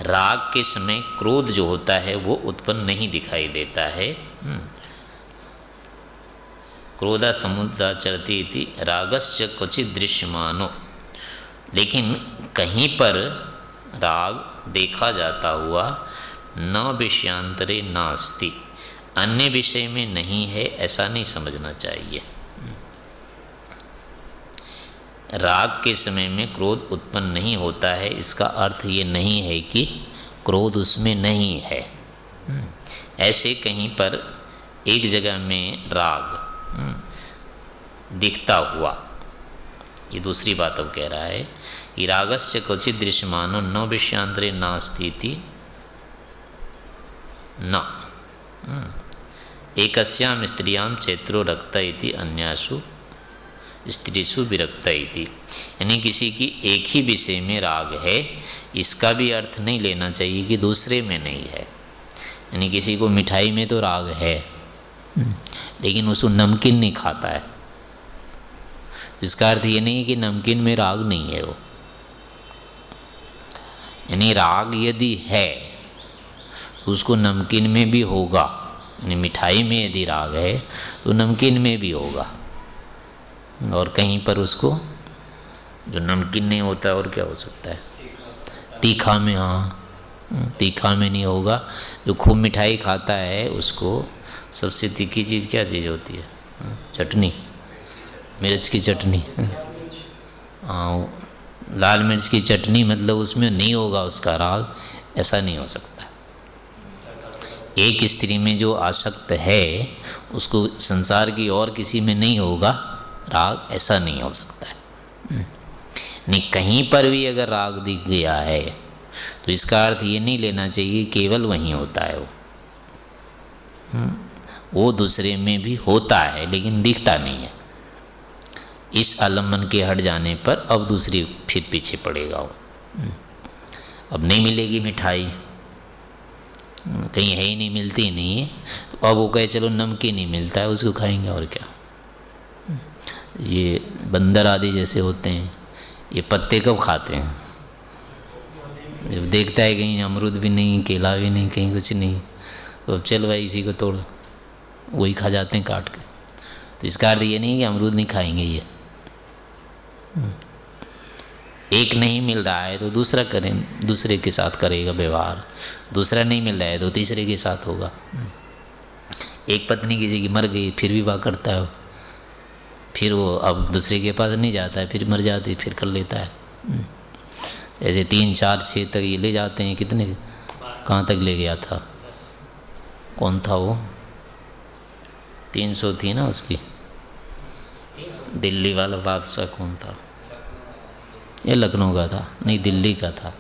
राग के समय क्रोध जो होता है, वो उत्पन्न नहीं दिखाई देता है। क्रोधा क्रोधा समुद्राचरती थी रागस्य क्वचित दृश्यमानो। लेकिन कहीं पर राग देखा जाता हुआ न विषयांतरे नास्ति। अन्य विषय में नहीं है, ऐसा नहीं समझना चाहिए। राग के समय में क्रोध उत्पन्न नहीं होता है इसका अर्थ ये नहीं है कि क्रोध उसमें नहीं है। हम्म, ऐसे कहीं पर एक जगह में राग हम्म, दिखता हुआ ये दूसरी बात अब कह रहा है कि रागस्य क्वचित दृश्यमानो न विषयांतरे नास्ती न। हम्म, एकस्याम स्त्रियाम चैत्रो रक्त इति अन्यासु स्त्रीसु विरक्त इति। यानी किसी की एक ही विषय में राग है, इसका भी अर्थ नहीं लेना चाहिए कि दूसरे में नहीं है। यानी किसी को मिठाई में तो राग है, लेकिन उसको नमकीन नहीं खाता है। इसका अर्थ ये नहीं कि नमकीन में राग नहीं है वो। यानी राग यदि है तो उसको नमकीन में भी होगा। यानी मिठाई में यदि राग है तो नमकीन में भी होगा। और कहीं पर उसको जो नमकीन नहीं होता और क्या हो सकता है? तीखा में हाँ। तीखा में नहीं होगा। जो खूब मिठाई खाता है, उसको सबसे तीखी चीज़ क्या चीज़ होती है? चटनी। मिर्च की चटनी। हाँ लाल मिर्च की चटनी मतलब उसमें नहीं होगा उसका राग, ऐसा नहीं हो सकता। एक स्त्री में जो आसक्त है, उसको संसार की और किसी में नहीं होगा। राग ऐसा नहीं हो सकता है। नहीं, कहीं पर भी अगर राग दिख गया है तो इसका अर्थ ये नहीं लेना चाहिए केवल वहीं होता है वो हम्म। वो दूसरे में भी होता है, लेकिन दिखता नहीं है इस आलंबन के हट जाने पर अब दूसरी फिर पीछे पड़ेगा वो हम्म। अब नहीं मिलेगी मिठाई कहीं है ही नहीं, मिलती नहीं है तो अब वो कहे, चलो, नमकीन नहीं मिलता है, उसको खाएँगे और क्या ये बंदर आदि जैसे होते हैं, ये पत्ते कब खाते हैं? जब देखता है कहीं अमरूद भी नहीं, केला भी नहीं, कहीं कुछ नहीं तो चल भाई इसी को तोड़, वही खा जाते हैं काट के। तो इसका अर्थ ये नहीं कि अमरूद नहीं खाएँगे ये। एक नहीं मिल रहा है तो दूसरा करें, दूसरे के साथ करेगा व्यवहार। दूसरा नहीं मिल रहा है तो तीसरे के साथ होगा। एक पत्नी की मर गई, फिर भी वाह करता है। फिर वो अब दूसरे के पास नहीं जाता है, फिर मर जाती फिर कर लेता है। हम्म। ऐसे तीन, चार छः तक ये ले जाते हैं, कितने कहाँ तक ले गया था? कौन था वो? तीन सौ थी ना उसकी। दिल्ली वाला बादशाह कौन था? ये लखनऊ का था, नहीं, दिल्ली का था।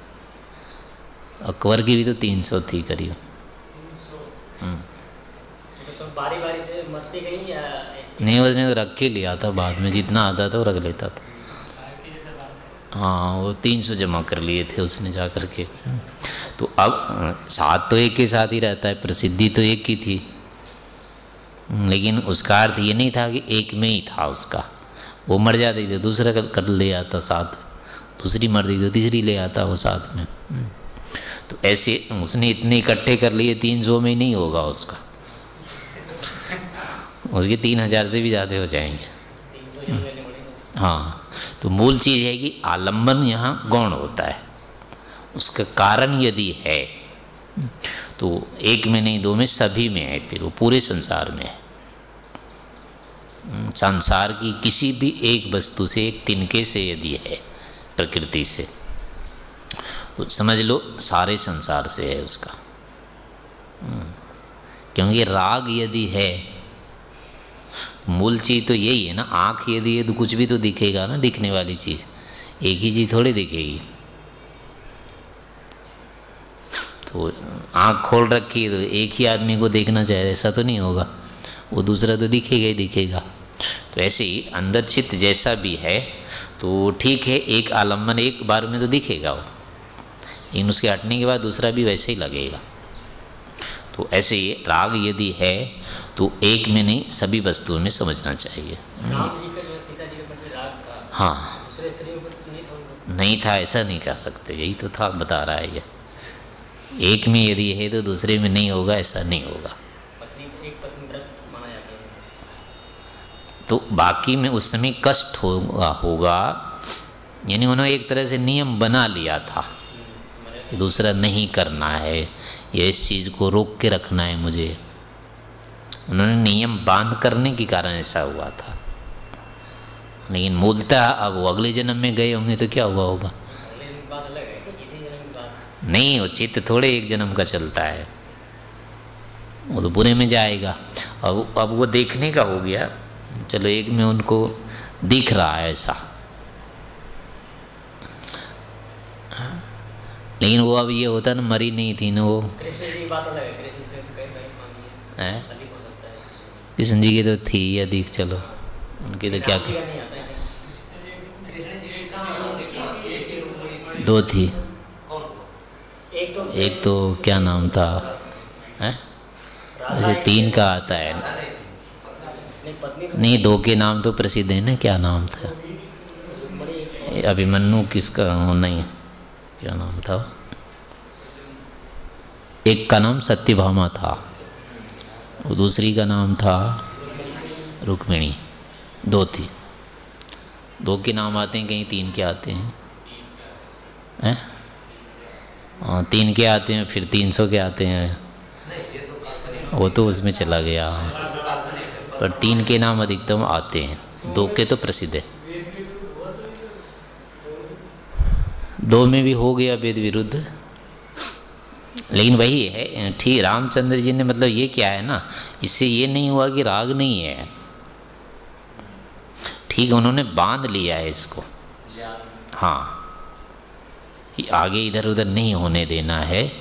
अकबर की भी तो तीन सौ थी करीब। हम्म। बारी बारी नहीं उसने तो रख के लिया था बाद में, जितना आता था वो रख लेता था। हाँ वो तीन सौ जमा कर लिए थे उसने जा कर के। तो अब, साथ तो एक के साथ ही रहता है, प्रसिद्धि तो एक ही थी। लेकिन उसका अर्थ ये नहीं था कि एक में ही था उसका। वो मर जाती थी, दूसरा कर ले आता साथ। दूसरी मर दी तो तीसरी ले आता वो साथ में। तो ऐसे उसने इतने इकट्ठे कर लिए, तीन सौ में नहीं होगा उसका। उसके तीन हज़ार से भी ज़्यादा हो जाएँगे। हाँ तो मूल चीज़ है कि आलंबन यहाँ गौण होता है। उसका कारण यदि है तो एक में नहीं, दो में, सभी में है, फिर वो पूरे संसार में है। संसार की किसी भी एक वस्तु से, एक तिनके से यदि है, प्रकृति से तो समझ लो सारे संसार से है उसका। क्योंकि राग यदि है मूल चीज़ तो यही है ना, आँख यदि है तो कुछ भी तो दिखेगा ना, दिखने वाली चीज़। एक ही चीज़ थोड़ी दिखेगी। तो आँख खोल रखी है तो एक ही आदमी को देखना चाहिए, ऐसा तो नहीं होगा। वो दूसरा तो दिखेगा ही दिखेगा। तो ऐसे ही अंदर चित्त जैसा भी है तो ठीक है, एक आलंबन एक बार में तो दिखेगा वो। लेकिन उसके हटने के बाद दूसरा भी वैसे ही लगेगा। तो ऐसे ही राग यदि है तो एक में नहीं, सभी वस्तुओं में समझना चाहिए। हाँ। नहीं था, ऐसा नहीं कह सकते, यही तो था, बता रहा है ये। एक में यदि है तो दूसरे में नहीं होगा, ऐसा नहीं होगा। तो बाकी में उस समय कष्ट होगा होगा, यानी उन्होंने एक तरह से नियम बना लिया था दूसरा नहीं करना है, या इस चीज़ को रोक के रखना है मुझे। उन्होंने नियम बाँध करने के कारण ऐसा हुआ था। लेकिन मूलतः अब वो अगले जन्म में गए होंगे तो क्या हुआ होगा? नहीं वो चित्त थोड़े एक जन्म का चलता है। वो तो बुरे में जाएगा। अब अब वो देखने का हो गया। चलो एक में उनको दिख रहा है ऐसा। लेकिन वो अब ये होता ना मरी नहीं थी ना वो। है? कृष्ण जी की तो थी अधिक चलो। उनकी तो क्या है दो थी। एक तो क्या नाम था? हैं? तीन का आता है। नहीं, दो के नाम तो प्रसिद्ध है ना, क्या नाम था? अभिमन्यु किसका? नहीं क्या नाम था? एक का नाम सत्यभामा था। वो दूसरी का नाम था रुक्मिणी। दो थी। दो के नाम आते हैं, कहीं तीन के आते हैं। हैं? हाँ तीन के आते हैं, फिर तीन सौ के आते हैं। वो तो उसमें चला गया। पर तीन के नाम अधिकतम आते हैं। दो के तो प्रसिद्ध है। दो में भी हो गया वेद विरुद्ध। लेकिन वही है, ठीक, रामचंद्र जी ने मतलब ये क्या है ना, इससे ये नहीं हुआ कि राग नहीं है। ठीक, उन्होंने बाँध लिया है इसको। हाँ। आगे इधर उधर नहीं होने देना है।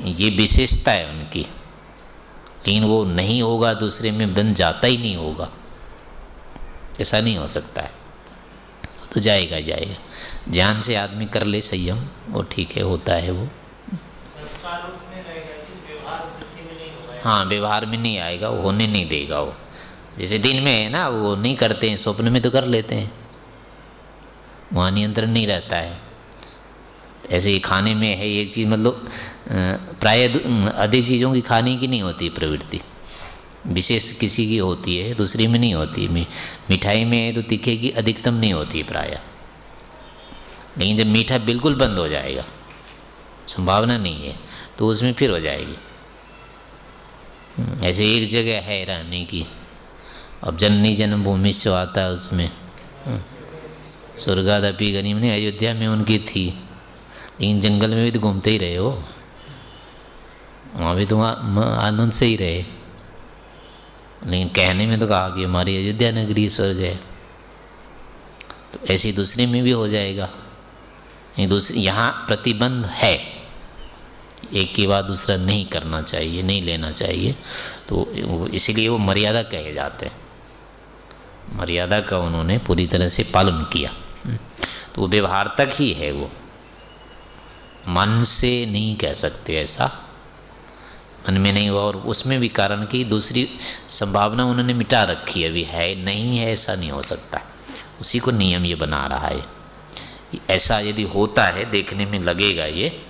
ये विशेषता है उनकी। लेकिन वो नहीं होगा, दूसरे में बन जाता ही नहीं होगा। ऐसा नहीं हो सकता है। तो जाएगा जाएगा। ध्यान से आदमी कर ले संयम, वो ठीक है, होता है वो। हाँ व्यवहार में नहीं आएगा वो होने नहीं देगा वो। जैसे दिन में है ना वो नहीं करते हैं स्वप्न में तो कर लेते हैं। वहाँ नियंत्रण नहीं रहता है। ऐसे ही खाने में है एक चीज़ मतलब प्राय अधिक चीज़ों की खाने की नहीं होती प्रवृत्ति। विशेष किसी की होती है दूसरी में नहीं होती। मी, मिठाई में है तो तीखे की अधिकतम नहीं होती प्राय। लेकिन जब मीठा बिल्कुल बंद हो जाएगा संभावना नहीं है तो उसमें फिर हो जाएगी। ऐसे एक जगह है रहने की। अब जननी जन्मभूमि से आता है उसमें। स्वर्गादपी गरीब ने अयोध्या में उनकी थी। लेकिन जंगल में भी तो घूमते ही रहे हो। वहाँ भी तुम आनंद से ही रहे। लेकिन कहने में तो कहा कि हमारी अयोध्या नगरी स्वर्ग है। तो ऐसे दूसरे में भी हो जाएगा। दूसरे यहाँ प्रतिबंध है। एक के बाद दूसरा नहीं करना चाहिए, नहीं लेना चाहिए। तो इसीलिए वो मर्यादा कहे जाते हैं। मर्यादा का उन्होंने पूरी तरह से पालन किया। तो वो व्यवहार तक ही है वो। मन से नहीं कह सकते ऐसा। मन में नहीं हुआ और उसमें भी कारण की दूसरी संभावना उन्होंने मिटा रखी है। अभी है, नहीं है, ऐसा नहीं हो सकता। उसी को नियम ये बना रहा है। ऐसा यदि होता है, देखने में लगेगा ये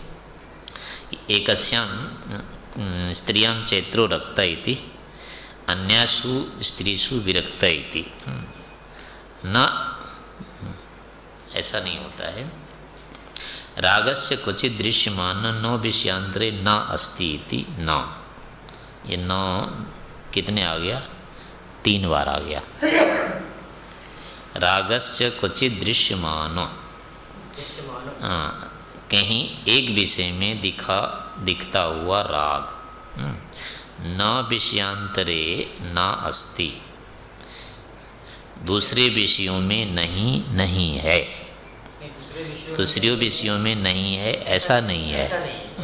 एकस्याम स्त्रियाँ चैत्रो रक्त इति अन्यासु स्त्रीसु विरक्त इति। न ऐसा नहीं होता है। रागस्य क्वचित दृश्यमान न विषयांतरे न अस्ति इति न। ये न कितने आ गया? तीन बार आ गया। रागस्य क्वचित दृश्यमान। हाँ कहीं एक विषय में दिखा दिखता हुआ राग। न विषयांतरे न अस्ति। दूसरे विषयों में नहीं नहीं है। दूसरे विषयों में नहीं है ऐसा नहीं है।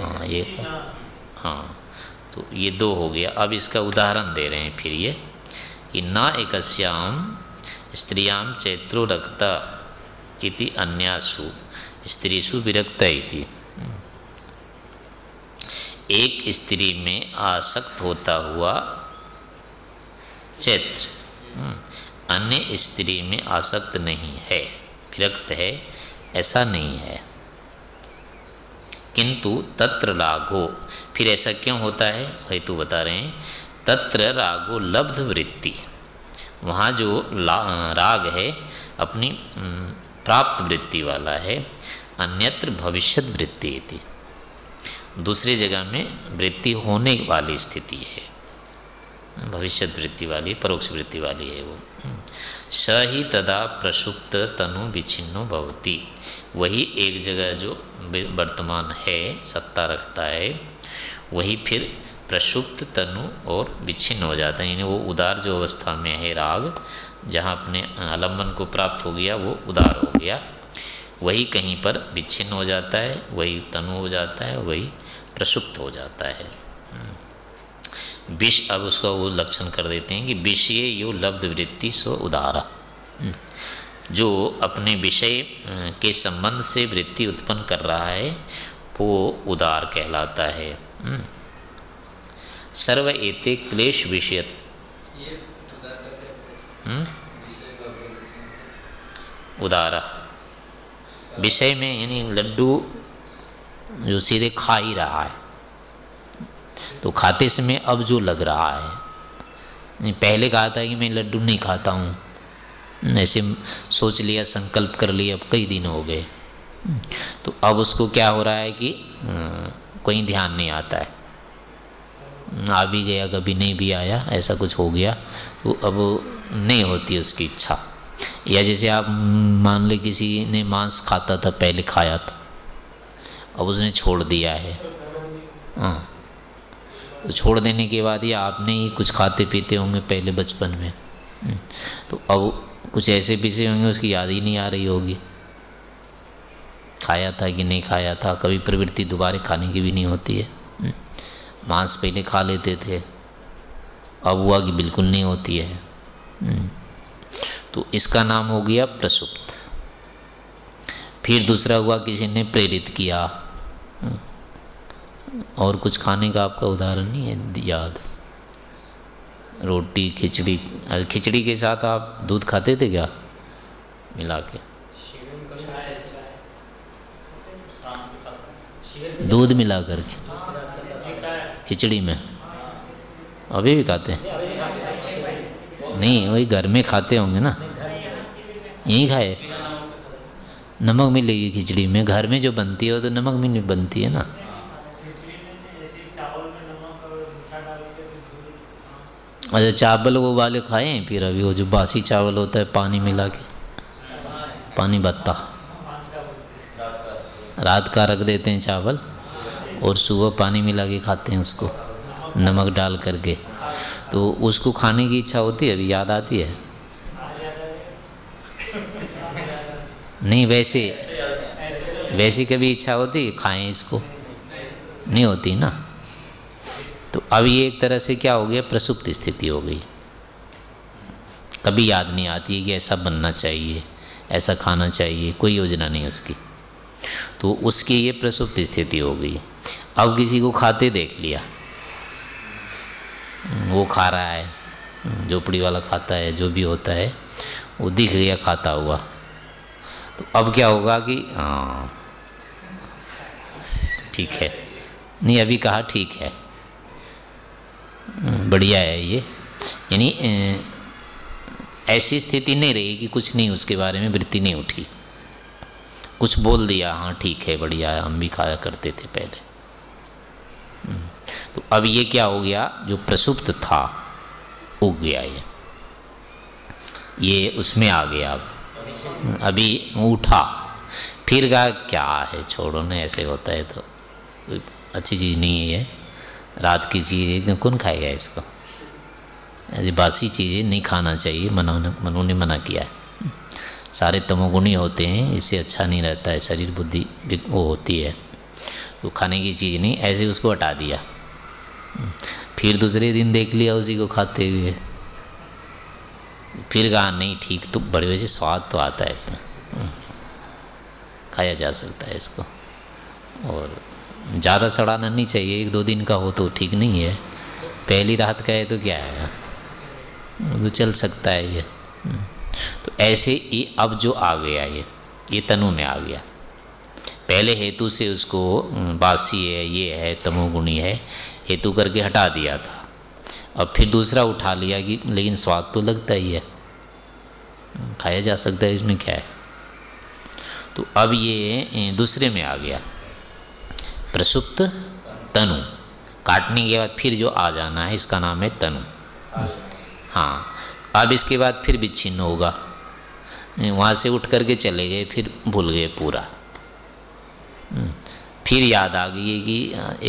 हाँ। ये हाँ तो ये दो हो गया। अब इसका उदाहरण दे रहे हैं फिर ये। कि न एकस्याम स्त्रियाम चैत्रो रक्ता इति अन्यासु। स्त्रीसु विरक्त इति। एक स्त्री में आसक्त होता हुआ चैत्र। अन्य स्त्री में आसक्त नहीं है, विरक्त है, ऐसा नहीं है। किंतु तत्र रागो, फिर ऐसा क्यों होता है? हेतु बता रहे हैं। तत्र रागो लब्ध वृत्ति। वहाँ जो राग है, अपनी प्राप्त वृत्ति वाला है अन्यत्र भविष्यत वृत्ति थी दूसरी जगह में वृत्ति होने वाली स्थिति है। भविष्यत वृत्ति वाली, परोक्ष वृत्ति वाली है वो। स ही तदा प्रसुप्त तनु विच्छिन्नो भवती। वही एक जगह जो वर्तमान है, सत्ता रखता है, वही फिर प्रसुप्त तनु और विच्छिन्न हो जाता है। यानी वो उदार जो अवस्था में है राग, जहाँ अपने आलंबन को प्राप्त हो गया, वो उदार हो गया। वही कहीं पर विच्छिन्न हो जाता है वही तनु हो जाता है वही प्रसुप्त हो जाता है। हम्म। विष अब उसका वो लक्षण कर देते हैं कि विषय यो लब्ध वृत्ति स्व उदारा। हम्म। जो अपने विषय के संबंध से वृत्ति उत्पन्न कर रहा है वो उदार कहलाता है। हम्म। सर्व एते क्लेश विषय उदारा। विषय में यानी लड्डू जो सीधे खा ही रहा है। तो खाते समय अब जो लग रहा है पहले कहा था कि मैं लड्डू नहीं खाता हूँ। ऐसे सोच लिया, संकल्प कर लिया, अब कई दिन हो गए। तो अब उसको क्या हो रहा है कि कोई ध्यान नहीं आता है। आ भी गया, कभी नहीं भी आया, ऐसा कुछ हो गया तो अब नहीं होती उसकी इच्छा। या जैसे आप मान ले किसी ने मांस खाता था पहले खाया था अब उसने छोड़ दिया है। हाँ। तो छोड़ देने के बाद या आपने ही कुछ खाते पीते होंगे पहले बचपन में। हम्म, तो अब कुछ ऐसे पीसे होंगे उसकी याद ही नहीं आ रही होगी। खाया था कि नहीं खाया था कभी प्रवृत्ति दोबारा खाने की भी नहीं होती है। हम्म, मांस पहले खा लेते थे अब हुआ कि बिल्कुल नहीं होती है। हम्म, तो इसका नाम हो गया प्रसुप्त। फिर दूसरा हुआ किसी ने प्रेरित किया। और कुछ खाने का आपका उदाहरण नहीं है, याद। रोटी, खिचड़ी खिचड़ी के साथ आप दूध खाते थे क्या? मिला के। दूध मिला करके। खिचड़ी में। अभी भी खाते हैं? नहीं, वही घर में खाते होंगे ना। यहीं खाए। नमक मिलेगी खिचड़ी में। घर में जो बनती है, वो तो नमक में नहीं बनती है ना। अच्छा चावल वो वाले खाए हैं? फिर अभी वो जो बासी चावल होता है, पानी मिला के। पानी बत्ता रात का रख देते हैं चावल और सुबह पानी मिला के खाते हैं उसको। नमक डाल करके। तो उसको खाने की इच्छा होती है, अभी याद आती है। नहीं, वैसे, वैसी कभी इच्छा होती खाएँ इसको। नहीं होती ना। तो अब ये एक तरह से क्या हो गया, प्रसुप्त स्थिति हो गई। कभी याद नहीं आती कि ऐसा बनना चाहिए, ऐसा खाना चाहिए, कोई योजना नहीं उसकी। तो उसकी ये प्रसुप्त स्थिति हो गई। अब किसी को खाते देख लिया। वो खा रहा है, झोपड़ी वाला खाता है, जो भी होता है, वो दिख गया, खाता हुआ। तो अब क्या होगा कि हाँ ठीक है। नहीं, अभी कहा ठीक है। बढ़िया है ये। यानी ऐसी स्थिति नहीं रही कि कुछ नहीं, उसके बारे में वृत्ति नहीं उठी। कुछ बोल दिया हाँ ठीक है, बढ़िया हम भी खाया करते थे पहले। तो अब ये क्या हो गया? जो प्रसुप्त था, उग गया ये। ये उसमें आ गया अब। अभी उठा। फिर कहा, क्या है? छोड़ो ना, ऐसे होता है तो। अच्छी चीज़ नहीं है ये। रात की चीज़ कौन खाएगा इसको? ऐसी बासी चीज़ें नहीं खाना चाहिए। मना मनु ने मना किया है। सारे तमोगुणी होते हैं, इससे अच्छा नहीं रहता है। शरीर बुद्धि वो होती है। तो खाने की चीज़ नहीं, ऐसे उसको हटा दिया। फिर दूसरे दिन देख लिया उसी को खाते हुए। फिर कहा, नहीं, ठीक तो बड़े वैसे स्वाद तो आता है इसमें। खाया जा सकता है इसको। और ज़्यादा सड़ाना नहीं चाहिए, एक दो दिन का हो तो ठीक नहीं है। पहली रात का है तो क्या है? तो चल सकता है ये। तो ऐसे ये अब जो आ गया ये ये तनु में आ गया। पहले हेतु से उसको बासी है, ये है, तमोगुणी है हेतु करके हटा दिया था। अब फिर दूसरा उठा लिया कि लेकिन स्वाद तो लगता ही है। खाया जा सकता है, इसमें क्या है? तो अब ये दूसरे में आ गया। प्रसुप्त तनु। काटने के बाद फिर जो आ जाना है, इसका नाम है तनु। हाँ अब इसके बाद फिर विच्छिन्न होगा। वहाँ से उठ करके चले गए, फिर भूल गए पूरा। फिर याद आ गई कि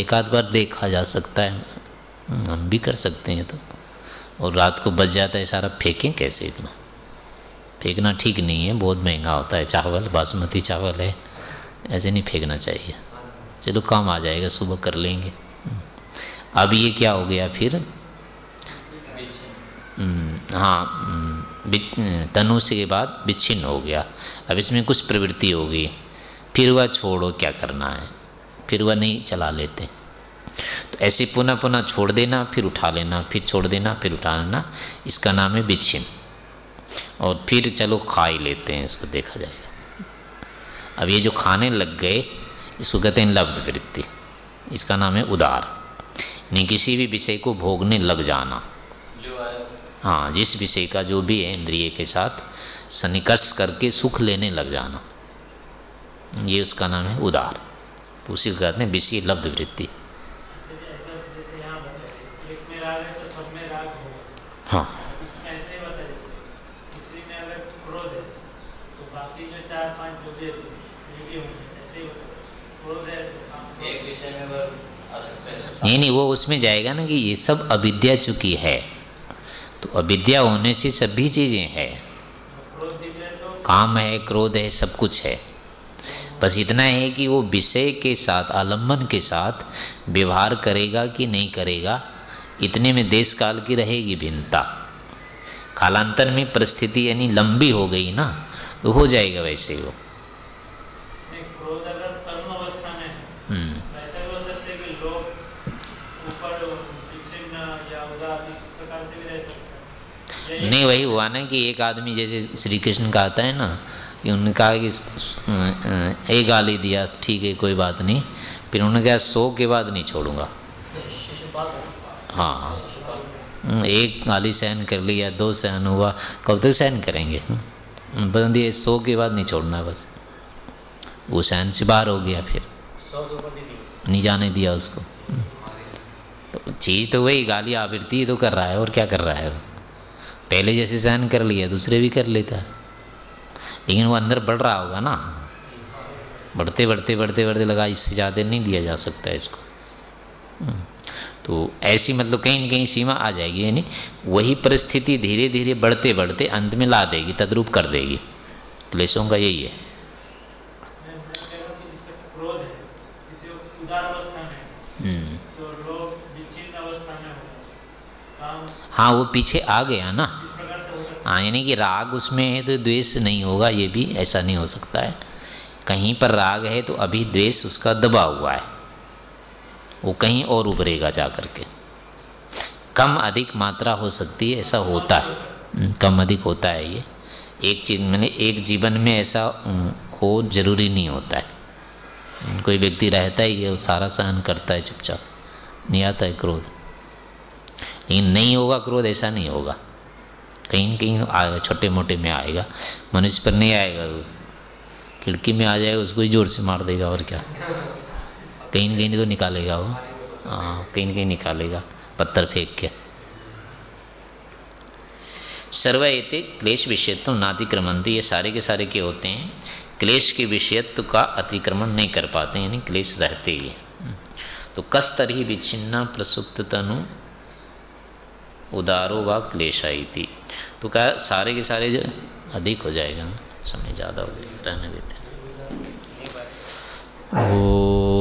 एक आध बार देखा जा सकता है। हम्म, हम भी कर सकते हैं तो। और रात को बच जाता है सारा फेंकें कैसे इतना? फेंकना ठीक नहीं है बहुत महँगा होता है। चावल बासमती चावल है ऐसे नहीं फेंकना चाहिए। चलो काम आ जाएगा सुबह कर लेंगे। अब ये क्या हो गया फिर? हम्म, हाँ हम्म, तनु से बाद विच्छिन्न हो गया। अब इसमें कुछ प्रवृत्ति होगी। फिर वह छोड़ो क्या करना है? फिर वह नहीं चला लेते। तो ऐसे पुनः पुनः छोड़ देना, फिर उठा लेना, फिर छोड़ देना, फिर उठा लेना, इसका नाम है विच्छिन्न और फिर चलो खा ही लेते हैं, इसको देखा जाएगा। अब ये जो खाने लग गए, इसको कहते हैं लब्ध वृत्ति इसका नाम है उदार। नहीं, किसी भी विषय को भोगने लग जाना। हाँ जिस विषय का जो भी है, इंद्रिय के साथ सन्निकर्ष करके सुख लेने लग जाना। ये उसका नाम है उदार। उसी को कहते हैं विषय लब्ध वृत्ति। हाँ। नहीं नहीं, वो उसमें जाएगा ना कि ये सब अविद्या चुकी है। तो अविद्या होने से सभी चीज़ें हैं। काम है, क्रोध है, सब कुछ है। बस इतना है कि वो विषय के साथ आलंबन के साथ व्यवहार करेगा कि नहीं करेगा इतने में देश काल की रहेगी भिन्नता। कालांतर में परिस्थिति यानी लंबी हो गई ना तो हो जाएगा वैसे वो। नहीं वही हुआ ना कि एक आदमी जैसे श्री कृष्ण का आता है ना कि उन्होंने कहा कि एक गाली दिया ठीक है कोई बात नहीं। फिर उन्होंने कहा सौ के बाद नहीं छोड़ूँगा। हाँ। हम्म, एक गाली सहन कर लिया दो सहन हुआ कब तक सहन करेंगे? बता दिए सौ के बाद नहीं छोड़ना बस। वो सहन से बाहर हो गया फिर। नहीं जाने दिया उसको। हम्म, तो चीज़ तो वही गाली आवृत्ति तो कर रहा है और क्या कर रहा है? वो पहले जैसे सहन कर लिया दूसरे भी कर लेता। है लेकिन वो अंदर बढ़ रहा होगा ना। बढ़ते बढ़ते बढ़ते बढ़ते लगा इससे ज़्यादा नहीं दिया जा सकता इसको। हम्म, तो ऐसी मतलब कहीं न कहीं सीमा आ जाएगी यानी वही परिस्थिति धीरे धीरे बढ़ते बढ़ते अंत में ला देगी तद्रूप कर देगी। क्लेशों का यही है। हम्म। हाँ वो पीछे आ गया ना। हाँ यानी कि राग उसमें है तो द्वेष नहीं होगा ये भी ऐसा नहीं हो सकता है। कहीं पर राग है तो अभी द्वेष उसका दबा हुआ है। वो कहीं और उभरेगा जा कर के। कम अधिक मात्रा हो सकती है ऐसा होता है। हम्म, कम अधिक होता है ये। एक चीज़ मैंने एक जीवन में ऐसा हम्म, हो ज़रूरी नहीं होता है। हम्म, कोई व्यक्ति रहता ही है सारा सहन करता है चुपचाप। नहीं आता है क्रोध। लेकिन नहीं होगा क्रोध ऐसा नहीं होगा। कहीं कहीं आएगा, छोटे मोटे में आएगा। मनुष्य पर नहीं आएगा वो। खिड़की में आ जाएगा, उसको ही ज़ोर से मार देगा, और क्या? कहीं कहीं तो निकालेगा वो। हाँ कहीं कहीं निकालेगा। पत्थर फेंक के। सर्व एते क्लेश विषयत्व नातिक्रमंती, ये सारे के सारे के होते हैं। क्लेश के विषयत्व का अतिक्रमण नहीं कर पाते, यानी क्लेश रहते ही। तो कस तरही विच्छिन्ना प्रसुप्त तनु उदारो व क्लेशाई थी तो क्या सारे के सारे अधिक हो जाएगा ना, समय ज़्यादा हो जाएगा, रहने देते हैं। ओ